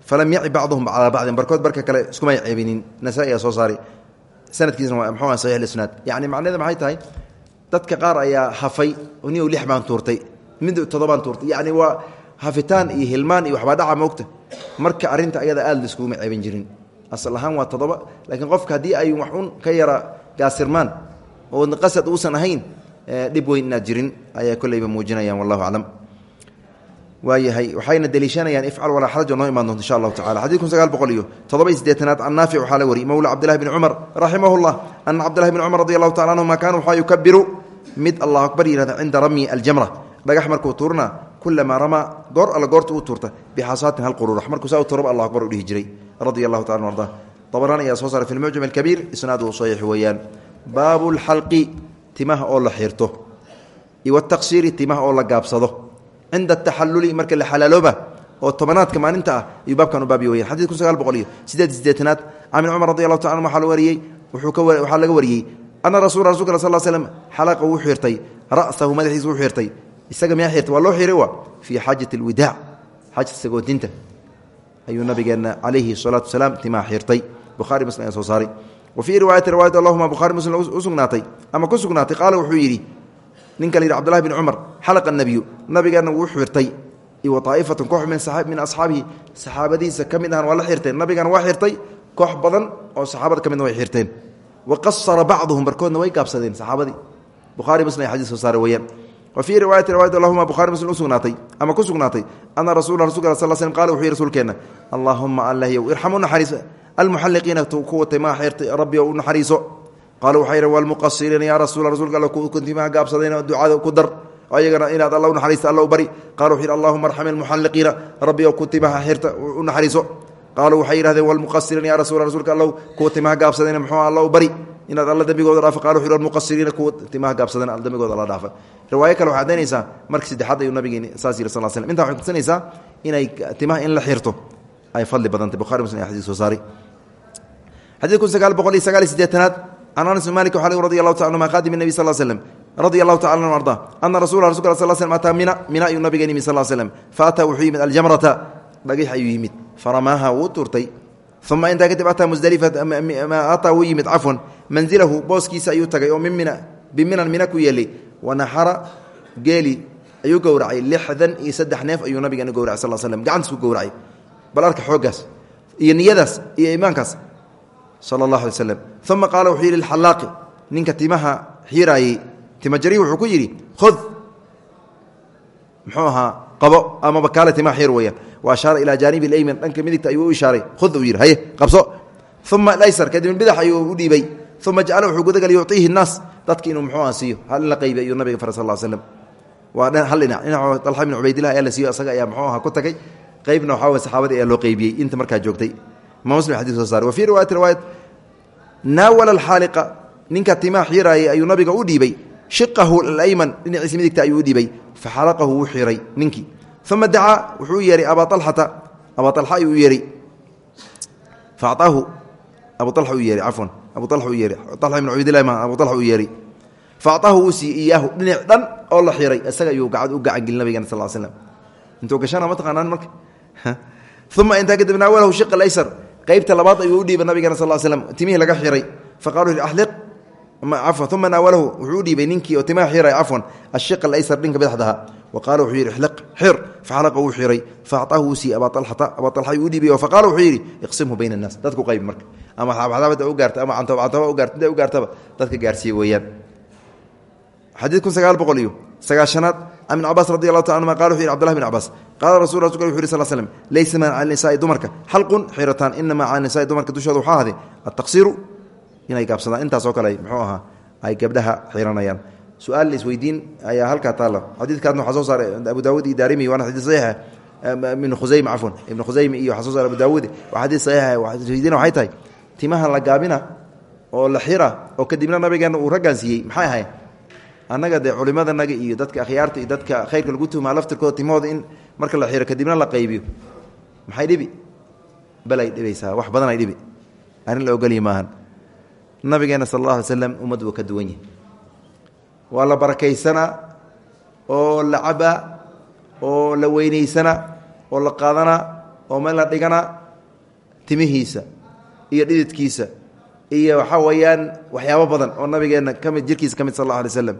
Falam yaci bacduhum calaa bacdin. Barkood barka kale iskumay ceebinin. Nasaa-i aa soo saaray. Sanadkiisna waa mxuu saxiix isnaad yacni macnaheeda maxay tahay? Dadka qaar ayaa hafay niyow lix baan tuurtay. Mid toddobaan tuurtay. Yacni waa hafitaan iyo hilmaan iyo waxbaa dhaca moogta marka arrinta ayada aada laiskuuma ceebin jirin asal ahaan waa toddoba laakiin qofka haddii ay wax un ka yara gaasirmaan oo qasad uusan ahayn dhib weyn inaad jirin ayaa kolleyba muujinayaan wallahu aclam. Waayahay waxayna deliishanayaan ifcal walaa xarajo noo imaan doonto insha allahu tacala xadid kun sagaal boqol iyo toddoba iyo siddeetanaad can naafic waxaa la wari mowla cabdillahi bni cumar raximah llah ana cabdillahi bni cumar radi allahu tacala anhuma kaana waxaa yukabiru mid allahu akbar yihahda cinda ramyi aljamra dhagax markuu tuurna kulamaa ramaa goor alla goorta uu tuurta bixasaatin hal quruurax markuu saa u tuuraba allah akbar u dhihi jiray radia allahu taala an arda dabraan ayaa soo saaray fi lmucjam alkabiir isnaadu saxiix weeyaan. Baabu lxalqi timaha oo la xiirto iyo wataqsiiri timaha oo la gaabsado. Cinda ataxalluli marka la xalaalooba oo tobanaadka maalinta ah ayuu baabkan u baabiy weyan xadid kun sagaal boqol iyo sideed sideetanaad can ibn cumar radi allahu ta anhu waxaa la wariyey waxaa laga wariyey ana rasul rasulka sal slm xalaqa wuu xirtay ra'sahu madaxiisa wuu xirtay ayuu nabigeenna calayhi salaatu wasalaam timaa xirtay. Buhari muslim ayaa soo saaray. Wa fii riwaayati riwaayat allahuma buhari muslim u ama ku sugnaatay qaala wuxuu yidhi ninka la yidhi cbdullahi bin cumar xalaqa nebiyu nabigeenna xirtay. Wa aa'ifatun koox min asxaabihi saxaabadiisa ka mid ahan waa la xirteen. Nabigana waa xirtay koox badan oo saxaabada ka way xirteen. Wa qasara bacduhum barkoodna way gaabsadeen saxaabadii. Buhari muslim ay soo saare weeyaan wa fii riwaayati riwayat allahuma buhari muslim usugnaatay ama ku sugnaatay ana rasula rasulka sal slm qala wuxuu yihi rasuulkeenna allaahuma allahyow irxamu naxariis almuxalliqiina kuwa timaa xirtay rabbi ou naxariiso qaalu waxay yidhi walmuqasiriina yaa rasuula rasuulka all kuntimaha gaabsadayna ducada ku dar ayagana inaad alla unaxariista alla u bari qala wuxu yidhi allahuma arxam almuxalliqiina rabbi ou ku timaha xirta u naxariiso qaaluu waxay yidhahdeen walmuqasiriina yaa rasuula rasuulka allow kuwa timaha gaabsadayna muxuu alla u bari inaad alla dembigooda dhaafo qala wuxu yhi almuqasiriina kuwa timaha gaabsadayna alla dembigooda dhaafa riwaayo kale waxay adaynaysaa markii saddexaad ayuu nabigeeni saas yiri sal slm intaa waxay kutusinaysaa inay timaha in la xirto ay fadli badantay bukhari muslim aya xadis soo saaray xadiid kun sagaal boqol iyo sagaal iyo sideetanaad can anas bin malik waxaa radi allahu taala anuma qadim nebi sal slm radi allahu tacala anhu arda ana rasula rasulka sal slm ataa mina wuxuu manzilahu booskiisa ayuu tagay oo min mina biminan mina ku yeelay wanaxara geeli ayuu gowracay. Lixdan iyo saddex neef ayuu nabigeena gowracay sal slm gacantiis ku gowracay. Bal arka xooggaas iyo niyadaas iyo iimaankaas sala allah alay slam uma qaala wuxuu yidhi lxalaaqi ninka timaha xiiraayey timajari wuxuu ku yidhi khod muxuu ahaa qabo amaba kaale timaha xiir weeyaan. Wa ashaara ilaa jaanibi alayman dhanka midigta ayuu u ishaaray. Khud uu yidhi haye qabso. Uma laysar uma jacala wuxuu gudagal yuciihi naas dadki inuu muxuuha siiyo hal la qaybi ayuu nabiga fara sal slm waa hal dhinac dhinac dalxa bin cubaydillah ayaa la siiyo asaga ayaa muxuu aha ku tagay qaybna waxaa way saxaabadii ayaa loo qaybiyey inta markaa joogtay imaa muslim xadis soo saaray wa fii riwaayati riwaayat naawala alxaaliqa ninka timaa xiraayay ayuu nabiga u dhiibay shiqahu alayman dhinaciisa midigta ayuu u dhiibay fa xalaqahu wuu xiray ninkii uma dacaa wuxuu u yeehay abaa alxata abaa alxa ayuu u yeehay fa acaahu abu alxa u yeehay cafwan abu abu ala u yeehay faacaahu wuu siiyey iyaahu dhinac dhan oo la xiray isaga ayuu gacad u gacangelin nabigana sal slam intuu gashana ma taqaanaan marka? Uma intaa kadib naawalahu shiq alaysar qaybta labaad ayuu u dhiibay nabigana sal slam timihii laga xiray. Cafwan uma naawalahu wuxuu u dhiibay ninkii oo timaha xiray cafwan ashiq alaysar dhinka badaxdaha wa qaala wuxuu yidhi ixliq xir faxalaqa wuu xiray. Faacaahu wuu siiyey abaa alxata abaa alxa ayuu u dhiibay oo faqaala wuxuu yidhi iqsimhu bayna annaas. Dadku qaybi marka ama xaabxadaabada u gaarta ama cantaba u gaarta inta u gaartaba dadka gaarsiiye weeyaan. Xadiid kun sagaal boqol iyo sagaashanaad can ibn cabaas radi allahu ta anuma qala wuxu yhi cbdulahi bn cabaas qaala rasul rasulka wuxu yhi sl slm laysa ma cala nisaai dumarka. Xalqun xirataan inamaa cala nisaai dumarka. Dushooda waxaa ahday altaqsiiru inay gaabsadaan. Intaasoo kale muxuu ahaa ay gabdhaha xiranayaan. Su'aal isweydiin ayaa halkaa taalla. Xadiidkaadna waxaa soo saaray abu daawud iyo daarimi waana xadiid saxiixa. Ibn khusayma cafwan ibn khusayma iyo waxaa soo saaray abu daawuud. Waa xadiid saxiixa isweydiina waxay tahay timaha la gaabina oo la xira oo kadibna nabigeena uu raggaan siiyey maxay ahay annaga dee culimadanaga iyo dadka akhyaarta iyo dadka khayrka lagu tumaa laftirkooda timahooda in marka la xiro kadibna la qaybiyo. Maxay dhibi? Bal ay dhibaysaa wax badan ay dhibi. Arrin la ogolyi maahan. Nabigeena sal alla alay slam ummad wuu ka duwan yahi la barakaysanaa oo la oo la weynaysanaa oo la qaadanaa oo meel la dhiganaa timihiisa iyo dhididkiisa iyo waxaa weeyaan waxyaabo badan oo nabigeena ka mid jirkiisa ka mid sal alla alay slam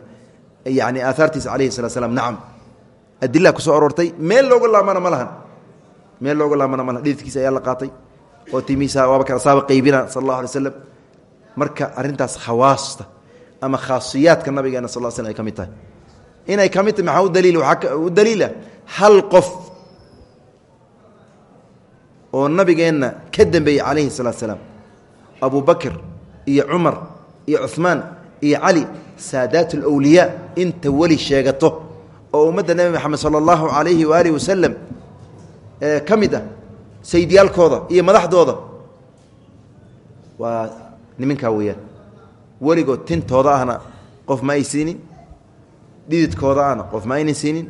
alayhi salatu slam nacam ku soo aroortay meel looga laamana ma meel looga laamana ma dhididkiisa ayaa la qaatay oo timihiisa waaba kala saaba qaybina sal allahu alay marka arrintaas khawaasta ama khaasiyaadka nabigeena sal sl ay ka tahay. Inay ka mid maxaa u daliil u daliila hal qof oo nabigeenna ka dembeeyey calayhi salaatu salaam. Abubakr iyo cumar iyo cuhmaan iyo cali saadaat alwliyaa inta weli sheegato oo ummadda nebi moxamed sala allahu calayhi waaalih wasalam ee ka mid ah saydyaalkooda iyo madaxdooda. Waa niminkaa weeyaan. Weligood tintooda ahna qof ma ay siinin dhididkooda ahna qof ma aynan siinin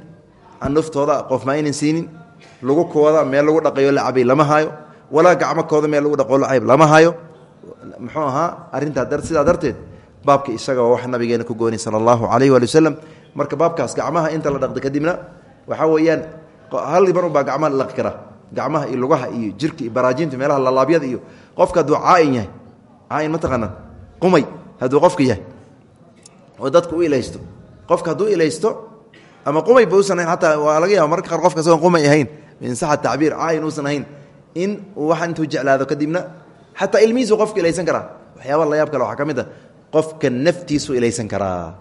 canuftooda ah qof ma aynan siinin lagu kooda meel lagu dhaqayo la cabay lama hayo walaa gacmakooda meel lagu dhaqo la cayb lama hayo muxuu ahaa? Arrintaa sidaa darteed baabka isaga waa wax nabigeena ku gooni sala allahu calayh waali marka baabkaas gacmaha inta la dhaqda kadibna waxaa weeyaan hal mar unbaa gacmaha la dhaqi gacmaha iyo lugaha iyo jirka iyo baraajinta meelaha lalaabyada iyo qofka hadduu yahay. Caain ma taqaanaa qumay hadduu qofka yahay. Oo dadka u ilaysto. Qofka hadduu ilaysto ama qumay ba usan ahayn ataa waa qofka isagoon qumay ahayn min saxa tacbiir caayin uusan ahayn in waxaan intuu jeclaado kadibna xataa ilmihiisu qofka ilaysan karaa. Waxyaaba la yaab kale waxaa ka qofka naftiisu ilaysan karaa.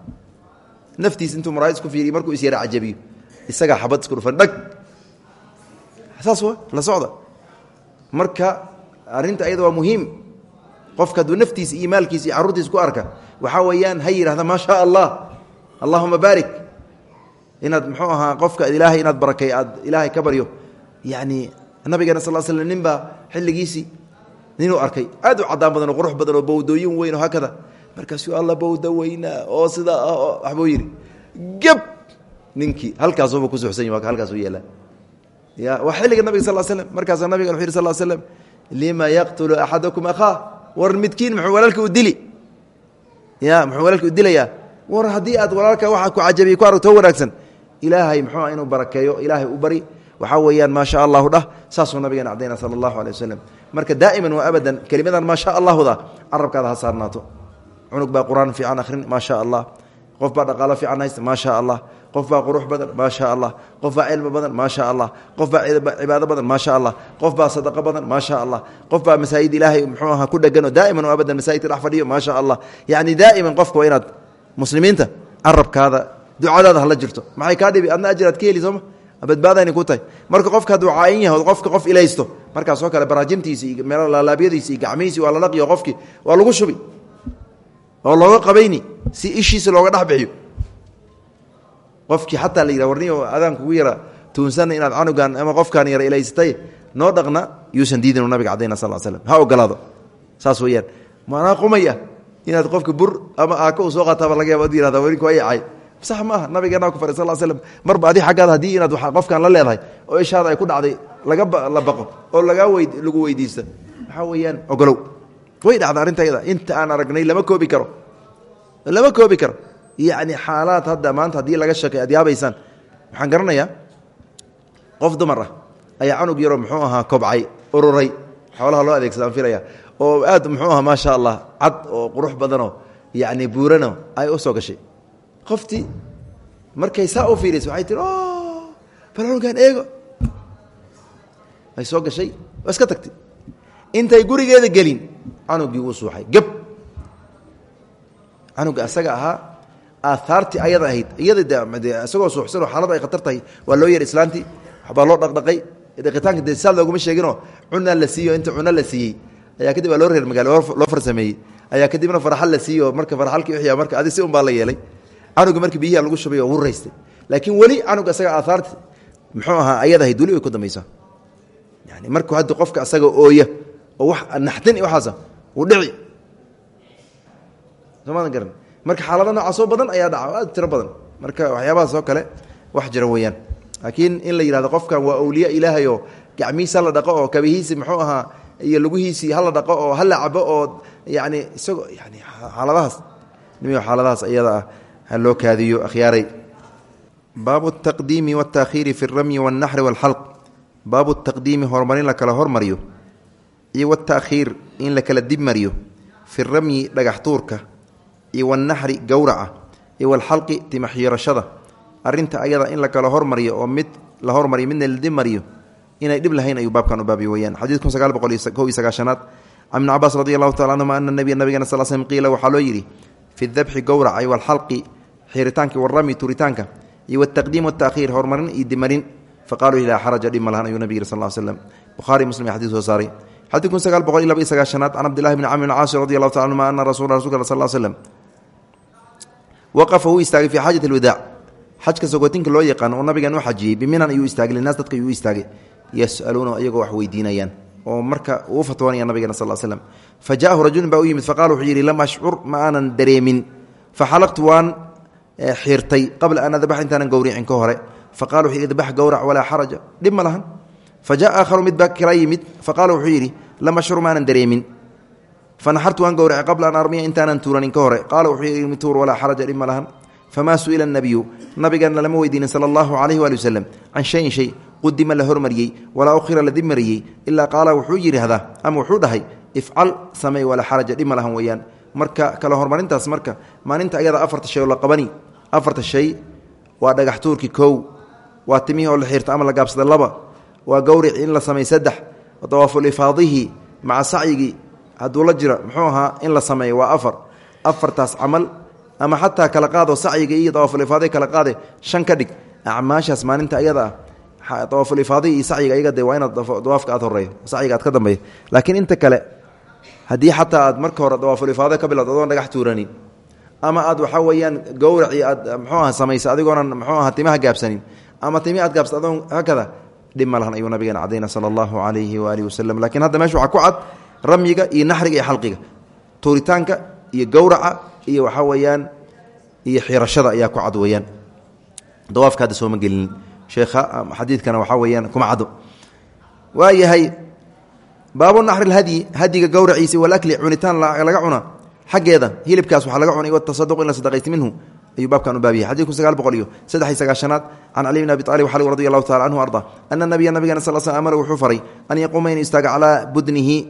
Naftiis intuu maraayid isku fiiriy is yara cajabiyo isagaa xabad isku dhufan dhag! Saas la socda. Marka arrinta ayada waa muhiim. Qofka hadduu naftiisa iyo maalkiisa ku arka waxaa weeyaan ha yidhahda maa shaa allah allahuma baarik. Inaad muxuu qofka ilaahay inaad barakay aad ilaahay ka yacni nabigeena sal slam nin baa xilligiisii ninuu arkay. Aad u cadaan badan oo qurux badan oo bawdooyin weyn oo haakada markaasuu alla bawda weynaa oo sidaa ah waxbuu yidhi gab ninkii halkaasuba ku suxsan yahi halkaasuu yeelaa ya waa xilliga nabiga sal slm markaasaa nabiga wuxu yih sal slm lima yaqtulu axadakum akhaa war midkiin muxuu walaalka u dili. Ya muxuu walaalka u dilayaa war haddii aad walaalka waxa ku cajabiyey ku aragtoo wanaagsan ilaahay muxuu ah inuu barakeeyo ilaahay u bari waxaa weeyaan maa sha allahu dhah saasuu nabigeena cadayna sala allahu alay wasalam marka daa'iman waa abadan kelimadan maa sha allahuda carabkaada ha saarnaato. Cunug baa qur'aan fiican akhrin maa sha allah qof baa dhaqaalo fiican haysta maa sha allah qof baa qurux badan maa sha allah qof baa cilmi badan maa sha allah qof baa cibaado badan maa sha allah qof baa sadaqo badan maa sha allah qof baa masaajid ilaahay muxuu ahaa ku dhegan oo daa'iman oo abadan masaajidka dhex fadhiyo maa sha allah yacni daa'iman qofka waa inaad muslimiinta carabkaada ducadaada hala jirto. Maxay kaa dhibi? Adna ajir aad ka heli sooma badbaadayna ku tahay. Marka qofka hadduu caayin yahay qofka qof ilaysto markaasoo kale baraajimtiisi iyo meel laalaabyadiisi iyo gacmihiisi waa la dhaqiyo qofkii waa lagu shubi. Oo looga qabayni si ishiisa looga dhex bixiyo. Qofkii la yidhah warniyo adaan kugu yara tuunsana inaad canugan ama qofkaan yara ilaysatay noo dhaqna yuusan diidin nabiga cadayna sal slam ha ogolaado saas weeyaan. Manaa qofka bur ama aaka soo qaataaba laga yaaba ad yihahda ayacay sax maaha nabigeena ku faray sal slm marba adi haddii inaad qofkan la leedahay oo ishaada ay ku dhacday laga la baqo oo lagu weydiista waxaa weeyaan? Ogolow. Way dhacda arrintayada inta aan aragnay lama koobi karo. Lama koobi karo. Yacni xaalaad hadda maanta haddii laga shakay aad waxaan garanayaa qof dumar ah ayaa canug yaroo muxuu ahaa kobcay ururay xoolaha loo adeegsadaan filaya oo aad muxuu ahaa maasha allah cad oo qurux badanoo yacni buurano ay u soo gashay qoftii markay saa u fiiraysa waxay tihi bal canugaan eego. Ay soo gashay waa iska tagtay. Intay gurigeeda gelin canugii wuu suuxay. Geb. Canuga asaga ahaa aaaartii ayada ahayd iyada isagoo suuxsanoo xaalada ay khatar tahay waa loo yeer islaantii waxbaa loo dhaqdhaqay. Dhaqitaanka de saal looguma sheeginoo cunaa la siiyo inta cuno la siiyey ayaa kadib waa loo reer magaalo loo farsameeyey. Ayaa kadibna farxal la siiyo marka farxalkii wixii marka adi si un baa la yeelay canuga markii biyihi lagu shubay oo wuu raystay. Laakiin weli canuga isaga aaaarti muxuu ahaa ayada ahayd weli way ku dambaysaa. Yani markuu hadda qofka asaga ooya oo wax naxdin waxaasa uu dhici. Soomaadan garan. Marka xaalada noocaasoo badan ayaa dhaca aad tiro badan. Marka waxyaabahaas oo kale wax jira weeyaan. Laakiin in la yidhahdo qofkan waa awliya ilaahay oo gacmihiisi hala dhaqo oo kabihiisi muxuu ahaa iyo lugihiisii hala dhaqo oo hala cabo oo yani isagoo yani xaaladahaas. Nimiyo xaaladahaas iyada ah ha loo kaadiyo akhyaaray. Baabu taqdiimi wataakhiiri fi ramyi wاlnaxri wاlxalq baabu taqdiimi horumarin la kala hormariyo iyo wataakhiir in la kala dibmariyo fi ramyi dhagax tuurka iyo wanaxri gowraca iyo walxalqi timaxyiirashada arinta ayada in la kala hormariyo oo mid la hormariyo midna la dibmariyo inay dhib lahayn ayuu baabkan u baabi weyaan xadiid kun sagaal boqol ko iyo sagaashanaad can ibni cabaas radi allahu tacala anhuma ana nabiya nabigeena sal slam qiila waxaa loo xiritaanka warami turitaanka iyo wtaqdiim wataakhiir horumarin iyo dimarin. Faqaaluu ilaa xaraja dhib ma lahan ayuu nabig yiri sal slm muslim xadis soo saaray. Xadiid kun sagaal boqol iyo laba iyo sagaashanaad can cabdillahi bni camr bn caasi taala anhuma ana rasul rasulka sal slm waqafa wuu istaagay fii xaajat alwadaac xajka sogotinka loo yaqaan oo nabigan u xajiyey biminan ayuu istaagay linaas dadka ayuu istaagay. Yasaluuna iyagoo wax weydiinayaan oo marka uu fatwoonaya nabigana sal slm fa jaahu rajulun baa yimid faqala wuxuu lam ashcur ma aanan dareemin. Faxalaqtu waan xirtay qabla an adbax intaanan gowricin ka hore. Faqala wuxuu yidhi gowrac walaa xaraja. Dhib lahan. Fa aakharu mid baa kala yimid. Fa qaala wuxuu yidhi lam maanan dareemin. Fanaxartu waan gowracay qabla an armiya intaanan tuuranin ka hore. Qaala wuxuu yidhi tuur walaa xaraja. Dhib lahan. Famaa su'ila nabiyu nabiganna lama weydiinin sala allahu calayhi waali wasalam can shayin shay. Qudima la hormariyey walaa ukhira la dibmariyey ilaa qaala wuxuu yidhaahdaa ama wuxuu dhahay ifcal samey walaa xaraja. Dhib lahan weeyaan. Marka kale horumarintaas marka maalinta ayada afarta shay la qabani afarta shay waa dhagax tuurki kow waa timihii oo la xiirta ama la gaabsada laba waa gowrici in la samey saddex dawaafulifaadihi maca sacyigii hadduu la jira muxuu ahaa in la sameeyo waa afar. Afartaas camal ama xataa kala qaado sacyiga iyo dawaafulifaadihi kala qaade shan ka dhig. Acmaashaas maalinta ayada ah dawaafulifaadihi iyo sacyiga ayaga de waa inaad aad horeeyo sacyiga aad ka dambeeyo. Laakiin inta kale haddii xataa aad marka hore dawaafulifaada ka bilowd dhagax tuuranin ama aad waxaa weeyaan gowracii aad mxuu aha samaysa adigoonan mxuu aha timaha gaabsanin. Ama timi aad gaabsa adoon hakada dhib ma lahan ayuu nabigeena cadayna sala allahu calayhi waalihi wasalam lakiin hadda meesha waxaa ku cad ramyiga iyo naxriga iyo xalqiga tuuritaanka iyo gowraca iyo waxaa weeyaan iyo xirashada ayaa ku cad weeyaan. Dawaafka hadda sooma gelinin sheekha xadiidkana waxaa weeyaan kuma caddo waa yahay baabu naxri lhadyi hadyiga gowraciisa walakli cunitaan laga cuna xaggeeda hilibkaas waxaa laga cunay watasaduq in la sadaqaysta minhu. Ayuu baabkan u baab yahay xadidku sagaal boqol iyo iyo sagaashanaad can cali bn abi talib waxal radi allahu tacala anhu arda ana nabiya nabigana sal sl amara wuxuu faray an yaquuma inuu istaaga calaa budnihi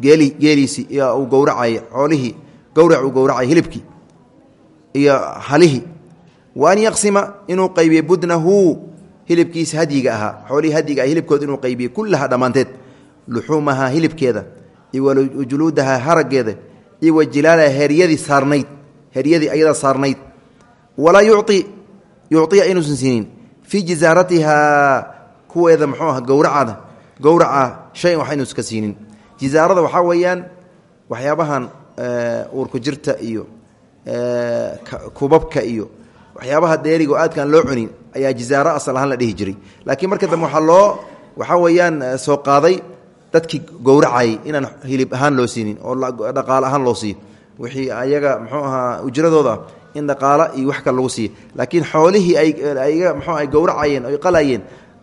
geeli geeliisii iyo uu gowracay xoolihii gowrac uu gowracay hilibkii iyo halihii wa an yaqsima inuu qaybiye budnahu hilibkiisa hadyiga ahaa xoolihii hadyiga hilibkooda inuu qaybiye kullaha dhammaanteed luxuumahaa hilibkeeda iyo wajuluudahaa harageeda iyo wajilaalaha heryadii saarnayd heryadii ayadaa saarnayd. Walaa yuci yuciya inuusan siinin. Fii jisaaratihaa kuweeda muxuu aha gowracada gowraca shayan wax inuusan ka siinin. Jisaarada waxaa weeyaan waxyaabahan uurku jirta iyo kubabka iyo waxyaabaha dheerigo aadkaan loo cunin ayaa jisaaro asal ahaan la dhihi jiray. Laakiin marka dambe waxaa loo waxaa weeyaan soo qaaday dadkii gowracayay inaan hilib ahaan loo siinin oo dhaqaale ahaan loo siiyo wixii ayaga muxuu ahaa ujradooda in dhaqaalo iyo wax kale lagu siiyo laakiin xoolihii ayaga mxuu ay gowracayeen oy qalayeen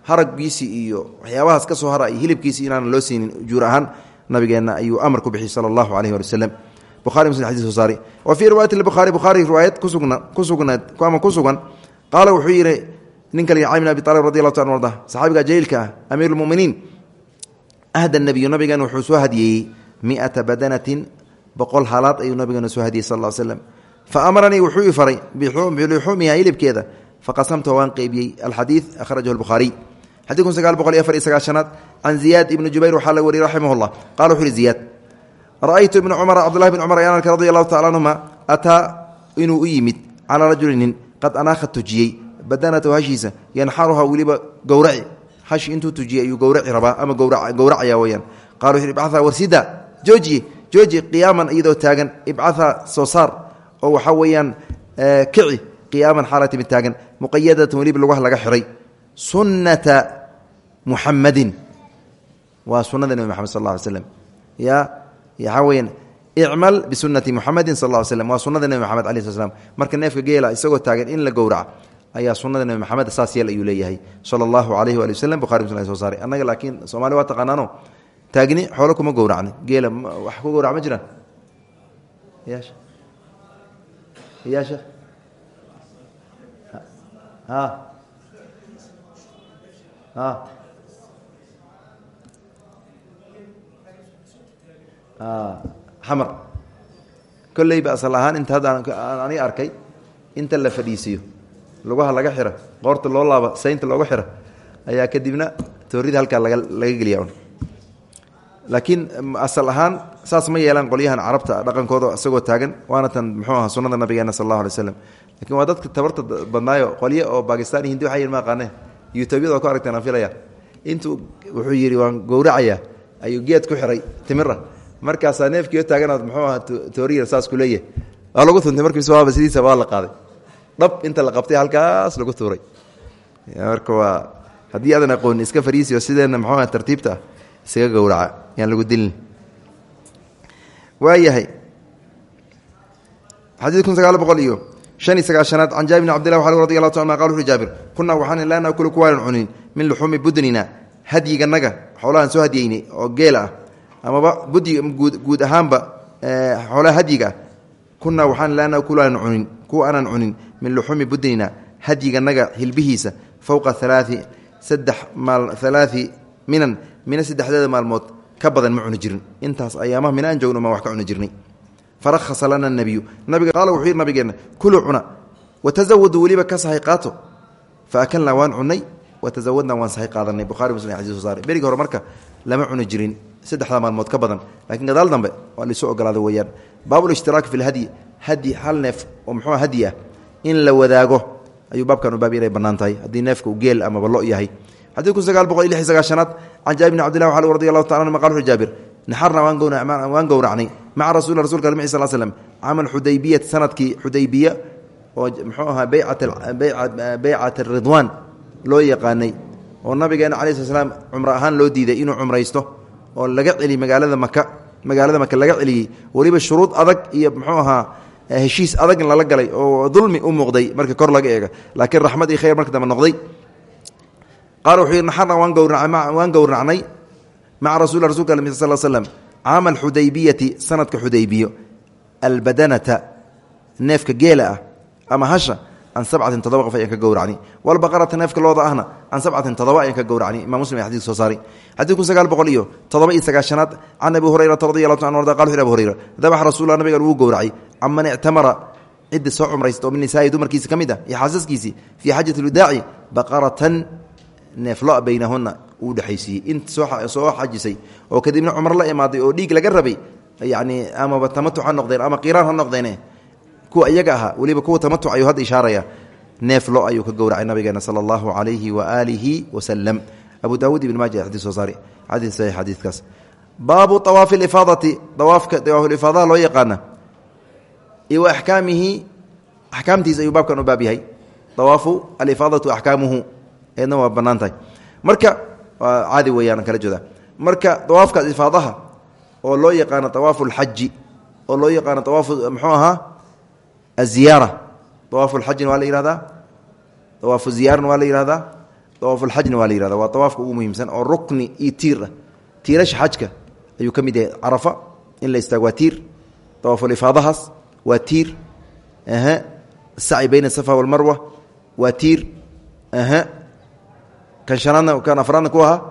haragiisii iyo waxyaabahaas ka soo hara hilibkiisii inaan loo siinin ujuur ahaan nabigeenna ayuu amar ku bixiyey sala allahu calayhi wali muslim xadis soo saari. Wa fii riwaayati lbukhaari bukhaari riwaayad kusugna ku sugnaed ama ku sugan. Qaala wuxuu yidhi ninka la bin abi talib radi allahu ta arda saxaabiga jaliilka ah amiir lmuminiin ahda nabiyu nabigan wuxuu soo hadiyeeyey miata badanatin boqol halaad ayuu nabigeena soo hadiyey sal l slem fa amaranii wuxuu i faray biluxuumiha hilibkeeda. Faqasamtuha waan qeybiyey. Alxadiid akhrajahu lbukhaariy xadidkun sagaal boqol iyo afar iyo sagaashanaad can ziyaad ibni jubayr waxaa la wariyey raximah llah qala wuxu uhi ziyaad ra'aytu cumara cabdullahi bn cumar ayaan arkay radi allahu tacala anhuma ataa inuu u yimid calaa rajulinin qad anaakha tujiyey badanatahu hashiisa yanxaruha weliba gowraci hashi intuu tujiyey ayuu gowraci rabaa ama gowracaya weyaan qala wuxu ibcaa warsida joojiye jooji qiyaaman iyadoo taagan ibcaa soo saar oo waxaa weeyaan kici qiyaaman xaalati mid taagan muqayadatan weliba lugaha laga xiray. Sunnata muxamadin waa sunada nebi maxamed sal ly slam ya waxaa weyaan icmal bisunati muxamedin sal slm waa sunada nebi maxamed ala sl slam marka neefka geela isagoo taagan in la gowraca ayaa sunada nebi maxamed saas yeel ayuu leeyahay. Sala allahu alayhi waali waslm muslim soo saaray. Annaga laakiin soomali waa taqaanaano. Taagni xoolo kuma gowracni. Geela wax ku gowrac ma jiraan? Ya a xamar. Kolleyba asal ahaan inta hadda ani arkay inta la fadhiisiyo lugaha laga xira qoorta loo laaba saynta looga xira ayaa kadibna toorida halkaa laga geliya laakiin asal ahaan saas ma yeelaan qolyahan carabta dhaqankooda isagoo taagan waana tan muxuu aha sunada nabigeena sal allahu alay slam waa dadka tabarta badnaayo qolyo oo bakistan hindi waxay ma aqaane yutubyada ku aragteen aan filaya intuu wuxuu yidhi waan gowracaya ayuu geed ku xiray timira markaasaa neefkiio taaganaad muxuu aha tooriya saas ku leeyahay. Waa lagu tuntay markiiswaaba sidiisa waa la qaaday dhab inta la qabtay halkaas lagu tuuray. Marka waa haddii aadan aqoonin iska fariisiyo sideenna muxuu aha tartiibta? Ah isaga gowraca yaan lagu dilin. Waayahay xadiid sagaal boqol iyo shan iyo sagaashanaad can jaabir bn cabdillah wa radi allahu ta qal wuxu jaabir kunaa waxaan laa naakulu kuwaanan cunin min luxuumi budnina hadyiganaga xoolahaan soo hadyeynay oo geel ah amaba budi guud ahaanba xoolaha hadyiga ah laa nakulaan cunin kuwa aanan cunin min luxuumi budnina hadyiganaga hilbihiisa fowqa alaai saddex alaai minan mina saddexdeeda maalmood ka badan ma cuni jirin. Intaas ayaamaha mina aan joogno maan wax ka cuni jirnay. Farahasa lana nabiyu. Nabiga qaala wuxuu yidhi nabigeenna kuluu cuna watazawaduu weliba ka sahay qaato. Fa akalnaa waan cunnay watazawadnaa waan sahay qaadanay. Buhari muslim xadiis soo saaray berigi hore marka lama cuni jirin saddexda maalmood ka badan. Laakiin gadaal dambe waa laisoo ogolaaday weeyaan. Baabulishtiraki fi lhadyi hadyi hal neef oo muxuu hadyi ah in la wadaago. Ayuu baabkan u baab inay bannaan tahay. Haddii neefka uu geel amaba lo yahay. Xadii kun sagaal boqol iyo lix sagaashanaad can jaabir bn cbdillah waxaa radi allahu taala anuma qal wuxuu jaabir naxarna waan gowracnay. Maca rasul rasulka almi sal slm camal xudaybiyati sannadkii xudaybiya oo muxuu ahaa beycat ridwaan loo yaqaanay oo nabigeena cala sl slam cumro ahaan loo diiday inuu cumraysto oo laga celiy magaalada maka magaalada maka laga celiyey weliba shuruud adag iyo muxuu ahaa heshiis adag lala galay oo dulmi u muuqday marka kor laga eega. Laakiin raxmad iyo khayr marka dambe noqday. Qaala wuxuu yidhi naxarna waan gowracnay maca rasul rasulka al sal slm caama alxudaybiyati sanadka xudaybiyo albadanata neefka geela ah ama hasha can sabcatin todoba qof ayaan ka gowracnay walbaqarata neefka looda ahna can sabcatin todoba ayaan ka gowracnay imam muslim xadis soo saaray. Xadid kun sagaal boqol iyo todoba iyo sagaashanaad can abi hurayrata radi allahu ta an arda qal wuxu hurayra dabaxa rasulla nabigan wuu gowracay caman ictamara ciddi soo cumraysta oo min nisaa'i dumarkiisa ka mid ah iyo xaasaskiisii fii lwadaaci baqaratan neef lo baynahuna uu dhexaysiiyey int soo xajisay oo kadibna cumro la imaaday oo dhiig laga rabay yani amaba tamatuc ha noqdeen ama qiraan ha noqdeene kuwa iyaga ahaa weliba kuwa tamatuc ayuu hadda ishaaraya neef lo ka gowracay nabigeena sala allahu calayhi waaalihi wasalam abu daawuud ibn maaja xadii soo saari xadiis saxiix xadiidkaas baabu awaafi alifaadati awaafka awaafulifaadaha loo yaqaana. Iyo wa axkaamihi axkaamtiisa ayuu baabkan u baab yahay. Awaafu alifaadatu axkaamuhu eedna waa bannaan tahay. Marka caadi weeyaan kala jooda. Marka awaafkaas ifaadaha oo loo yaqaano awaafu alxaji oo loo yaqaano awaafu muxuu aziyaara awaafu lxajina waa la yihahdaa awaafu ziyaarana waa la yihahdaa awaafu lxajna waa la yihahda waa awaafka ugu muhiimsan oo rukni iyo tiir ah tiirasha xajka ayuu ka mid yahay carafa in la istaago waa tiir awaafulifaadahaas waa tiir saci bayna asafa walmarwa waa tiir kan shanaadna kan afraadna ku ahaa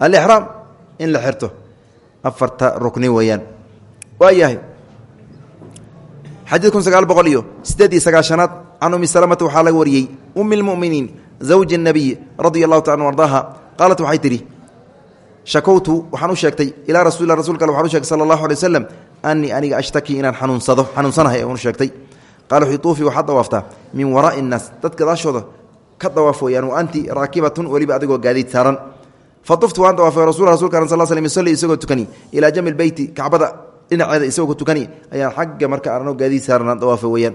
alixraam in la xirto afarta rukni weeyaan waa xadiid kun sagaal boqol iyo sideed iyo sagaashanaad can umi salamata waxaa laga wariyey umi lmuminiin zawji nabiy radia allahu taala ardaaha qaalat waxay tidhi shakowtu waxaan u sheegtay ilaa rasul rasulka waxaan u sheegtay sala allahu alay waslem anii aniga ashtaki inaan xanuunsado xanuunsanahay aan u sheegtay. Qaala wuxuu tuufi waxaad dawaaftaa min waraa'i innaas dadka gadaashooda ka dawaaf weyaan wa anti raakibatun weliba adigoo gaadiid saaran. Fa tuftu waan dawaafay rasul rasulka sal slm yusalli isagoo tukani ilaa jami lbeyti kacbada dhinaceeda isagoo tukani ayaan xagga marka arnoo gaadiid saaran dawaafa weyaan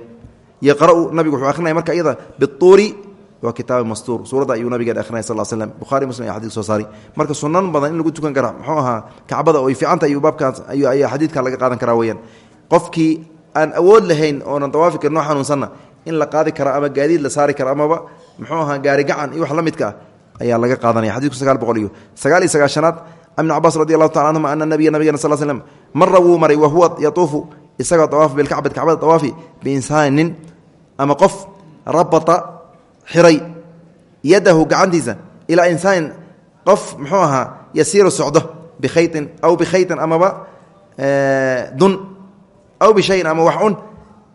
yaqra'u nabigu wuxuu akhrinaya marka iyada bituuri waa kitaabi mastuur suuradda ayuu nabigeen akhrinaya sal slm buhari muslim ayaa xadis soo marka sunan badan in lagu tukan kara muxuu ahaa kacbada oo fiicanta ayuu baabkaas ayaa xadiidkan laga qaadan karaa weyaan qofkii aan awood lahayn oonan dawaafi karin noo xanuunsanna in la qaadi kara ama gaadiid la saari kara amaba muxuu ahaa gaari gacan iyo wax la ah ayaa laga qaadanaya. Xadidku sagaal iyo sagaal iyo sagaashanaad ibn cabaas radi allahu taala anhuma ana nabiya nabigena sal slm mara wuu maray wahuwa yatuufu isagoo awaafa bilkacbati kacbada awaafi biinsaanin ama qof rabata xiray yadahu gacantiisa ilaa insaanin qof muxuu ahaa yasiiru socdo bikhaytin aw bikhaytin amaba dun aw bishayin ama wax un.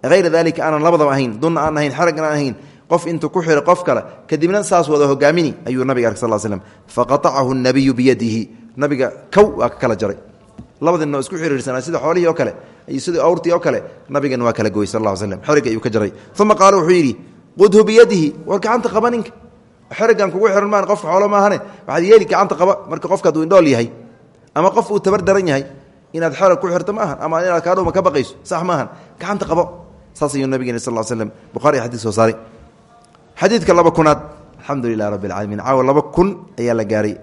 Hayra dalika aanan labadaba ahayn dunna aan ahayn xeragna aan ahayn. Qof intuu ku xiray qof kale kadibna saas wada hogaamini ayuu nabiga ark sal slm faqatacahu nabiyu biyadihi nabiga kow waa ka kala jaray. Labadinoo isku xiriirsanaa sida xoolihii oo kale iyo sidii awrtii oo kale nabigana waa kala goy sal l slm xeriga ayuu ka jaray. Uma qaala wuxuu qudhu biyadihi war gacanta qaba ninka. Xerigan kugu xiran maan qofka xoolo maahane waxaad yeeli gacanta qaba marka qofka aduu indhool yahay ama qof uu tabar daran yahay inaad xerag ku xirto ma ahan ama inaad kaadhuma ka baqayso sax maahan gacanta qabo. Saas ayuu nabigeena sal slm buhari xadis soo saaray. Xadiidka laba kunaad alxamdu lilah rabi alcaalamiin laba kun ayaa la gaaray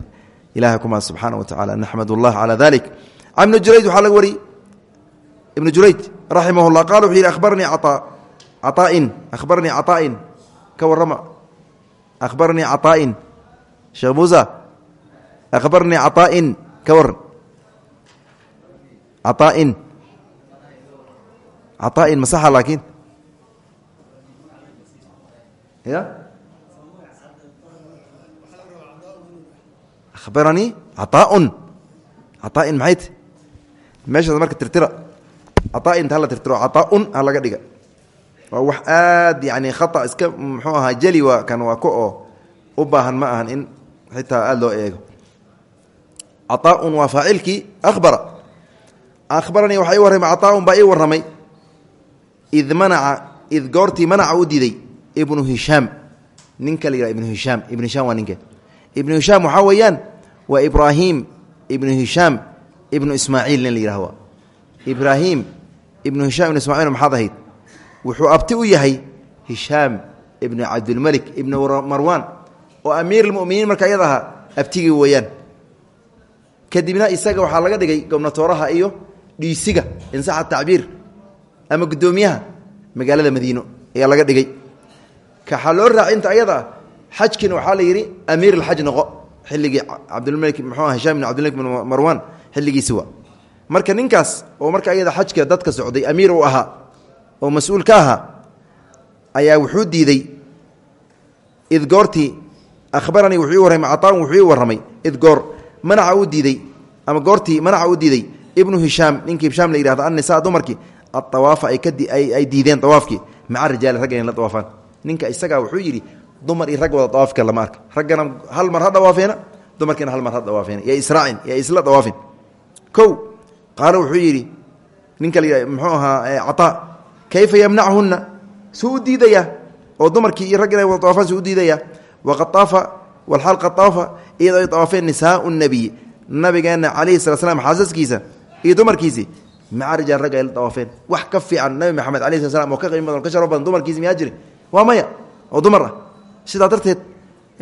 ilaha kumaa subxaana wa tacala naxmad اllah calى dalik can ibni jurayj waxaa laga wariyey ibnu jurayj raximah اllah qala wuxuu yidhi abaranii caaain akhbaranii caطaa'in ka warrama akhbaranii caطaa'in sheekh muusa akhbarnii caطaa'in ka waran caطaa'in caطaa'in masaxa laakiin ya abaranii caaan caaan maxayt meeshaas marka tirtira. Caaan inta hala tirtiro. Caaan ha laga dhiga. Waa wax aad yani khata iska muxuu ahaa jeli waa kan waa ka oo u baahan ma ahan in xitaa aada loo eego. Caaan waa faacilkii ahbara ahbaranii waxa ii warramay caaan baa ii warramay. Id manaca id goortii ibnu hishaam waxaa weeyaan waa ibraahim ibnu hishaam ibnu ismaaciil nin la ibraahim ibnu hishaam ibnu ismaaciil maxaad ahayd wuxuu abti u yahay hishaam ibnu cabdilmelik ibnu marwan oo amiir almuminiin marka iyada ahaa abtigii weeyaan. Kadibna isaga waxaa laga dhigay gobnatooraha iyo dhiisiga insaxa tacbiir ama guddoomiyaha magaalada madiino ayaa laga dhigay. Kaxaa loo raaci inta ayada ah xajkiina waxaa la yidhi amiir alxaj noqo. Xilligii cabdilmalik muxuu aha hisham ibn cabdilmalik bin marwan xilligiisi wa marka ninkaas oo marka ayada xajka dadka socday amiir uu ahaa oo mas'uul ka ahaa ayaa wuxuu diiday id goortii ahbaranii wuxuu ii warramay caطaan wuxuu ii warramay id goor manaca uu diiday ama goortii manaca uu diiday ibnu hishaam ninkii hishaam la yihahdo annisa dumarkii aawaafa ay diideen awaafkii maca rijaali ragga in la awaafaan ninka isagaa wuxuu yidhi dumar iyo rag wada awaafka lama arka. Raggana hal mar ha dhawaafeena dumarkiina hal mar ha dhawaafeena ya israacin ya isla dawaafin. Ko qaalo wuxuu yidhi ninka la muxuu ahaa caطaa kayfa yamnachunna suu oo dumarkii iyo rag inay wada awaafaan suu u diidayaa waqad aafa walxaal qad aafa iyadoo ay awaafeen nisaau nabiy nabigeenna calayhi sala slam xaasaskiisa iyo dumarkiisii maca rijaal ragga ay la dawaafeen. Wax ka fiican nabi maxamed alayhi sala slam oo ka sidaa darteed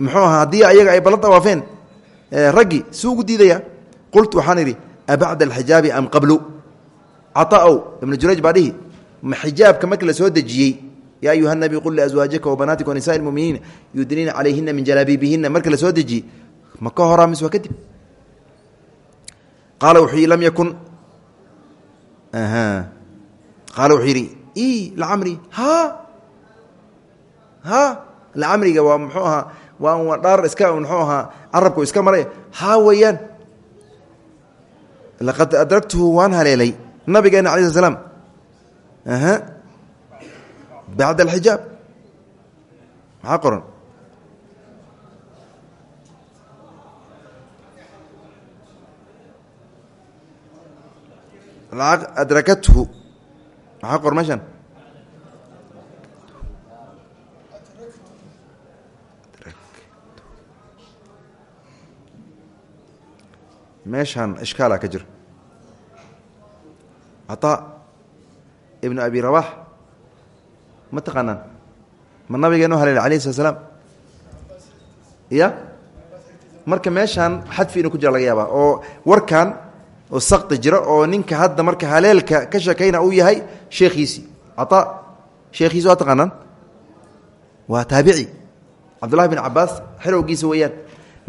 muxuu ahaa haddii ayaga ay bala dawaafeen raggii suu ugu diidayaa qultu waxaan idhi abacda alxijaabi am qablu? Caطaow ibnu jurayj baa ma xijaabka markii la soo dejiyey yaa ayuha nabi qul liazwaajika wabanaatika wanisaai lmuminiina yudniina calayhina min jalaabiibihina marka la soo dejiyey ma ka horaa mise kadib qaala wuxuu lam yakun. Qaala wuxuu yidhi i lacamri ha ha lacamriga waa muxuu ahaa waa dhaar iska muxuu ahaa carabku iska maray. Haa weeyaan. Laqad adragtuhu waan haleelay nabigeena alai sl slam bacda alxijaab. Maxaa qoran? Adrakathu. Maxaa qoran meeshaan ishkaala ka jira caطaa ibnu abi rabax ma taqaanaan? Ma nabigeenu haleela alayh slat slaam ya marka meeshaan xadfi inuu ku jira laga yaabaa oo warkan oo sakti jira oo ninka hadda marka haleelka ka sheekayna uu yahay sheekhiisii caطaa sheekhiisi waa taqaanaan? Waa taabici. Cabdullahi bin cabaas weeyaan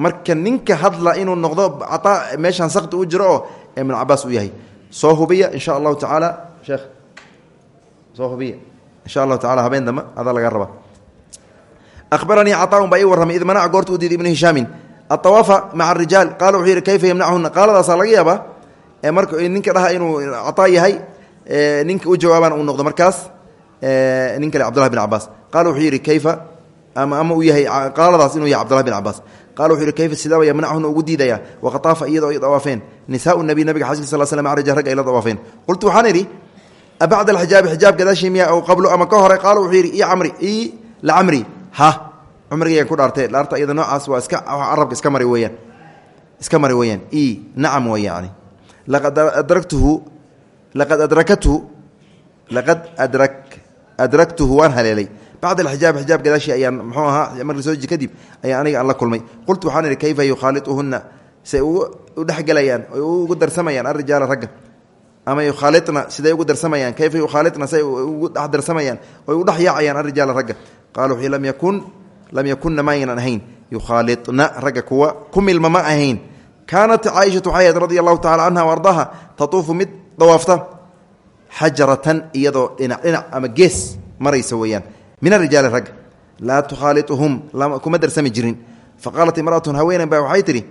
marka ninka hadla inuu noqdo caaa meeshaan sakti u jiro oo ibnu cabaas uu yahay. Soo hubiya insha allahu tacaala. Sheekh soo hubiya. Insha allahu taala habeen dambe adaa laga rabaa abaranii caaaun baa ii id manac goorta u diiday ibnu hishaamin aawaafa maca arijaal qaala wuxuu yidhi kayfa yamnachuna qaaladaasaa laga yaabaa marka ninka dhaha inuu caaa yahay ninka u jawaabana uu noqdo markaas nin kale cbdullahi bin cabaas qaala wuxuu yidhi kayfa? Ama ama uu yahay qaaladaas inuu yahay cbdullahi bin cabaas qala wuxuu yihi kayfa sidaaba yamnachuna ugu diidaya waqad aafa iyadoo ay dawaafeen nisaau nabi nabiga xaskiisa sal slam arja rag ay la dawaafeen qultu waxaan idhi abacda alxijaabi xijaab gadaashii miya aw qablu ama ka hore qaala wuxuu yidhi i camri i lacamri ha cumrigaygan ku dhaartee dhaarta iyada noocaas waa iska carabka iska mari weeyaan iska mari weeyaan i nacam wey yani laqad bacd alxijaab xijaab gadaashii ayaan muxuu ahaa markii soo ji kadib ayaan aniga aan la kulmay qultu waxaan idhi kayfa yukhaaliuhunna say u dhexgelayaan oy ugu darsamayaan arijaala ragga ama yukhaalina siday ugu darsamayaan kayfa yukhaalina say ugu dhex darsamayaan oy u dhex yaacayaan arijaala ragga qaala wuxuu lam yakun lam yakunna ma aynan ahayn yukhaalina ragga kuwa ku milma ma ahayn kaanat caaishatu waxay ahayd radia allahu tacala canha o ardaaha tatuufu mid dawaafta xajaratan iyadoo dhinac gees maraysa weeyaan min arijaali ragga laa tukhaaliuhum kuma darsami jirin. Faqaalat imraatun haweenan baa waxay tidhi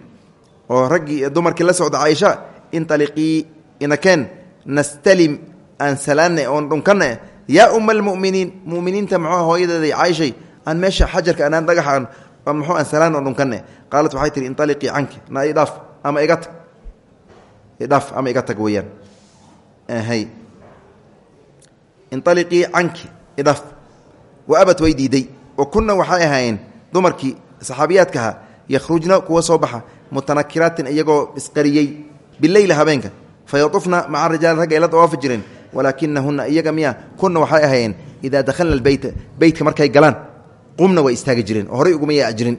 oo raggii dumarkii la socda caaisha intaliqii inakeen nastalim aan salaanay oon dhunkanna yaa uma almuminiin muminiinta muxuu hooyadeeday caaishay aan meesha xajarka anaan dhagaxaan muxuu aan salaan oon dhunkanne. Qaalat waxay tihi intaliqii canki na idhaaf ama iga tag. Idhaaf ama iga tag weeyaan. Inaliqii canki idhaaf wa abad way diiday. Wa kunna waxay ahaayeen dumarkii saxaabiyaadkaha yakhrujna kuwa soo baxa mutanakiraatin iyagoo isqariyey bileyli habeenka. Fayatufna maca rijaali ragga ay la dawaafi jireen walaakinahuna iyaga miya kunna waxay ahaayeen idaa dakhalna albeyta beytka markay galaan qumna way istaagi jireen oo horay uguma yaac jirin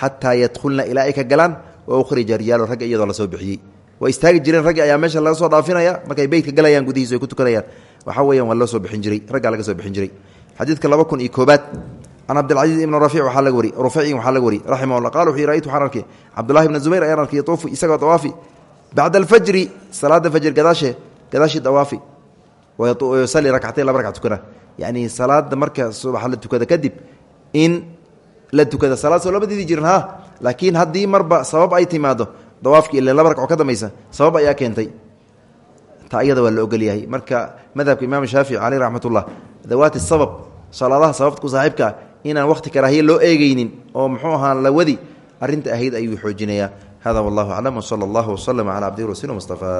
xataa yadkhulna ilaa ay ka galaan wa ukhrija rijaalu ragga iyadoo la soo bixiyey. Way weeyaan waa soo bixin jiray raggaa laga soo bixin jiray xadiidka laba kun iyo koobaad can cabdilcaziiz ibni rafiic waxaa laga wari rufacin waxaa laga wari raximahullah qala wuxuu raytu waxaan arkay cabdullahi ibna zubayr ayaan arkay yatuufu isagoo dawaafi. Bacda alfajri salaada fajr gadaashe gadaashii dawaafi. Wayusali rakcatayn laba ragc tukana. Yacni salaada marka subax la tukada kadib in la tukada salaad soo lama diidi jirin ha laakiin haddii marba sabab ay timaado dawaafki ila laba ragcoo ka dambaysa sabab ayaa keentay. Ta iyada waa la ogolyahay marka madhabka imaam shaafici caleyh raxmatullah dawaati sabab salaadaha sababta ku saaxiibkaa inaan wakhti karaahiye loo eegeynin oo muxuu ahaa la wadi arrinta ahayd ayuu xoojinayaa. Hada wallahu aclam wsala allahu waslama calaa cabdihi rasuuli mustafa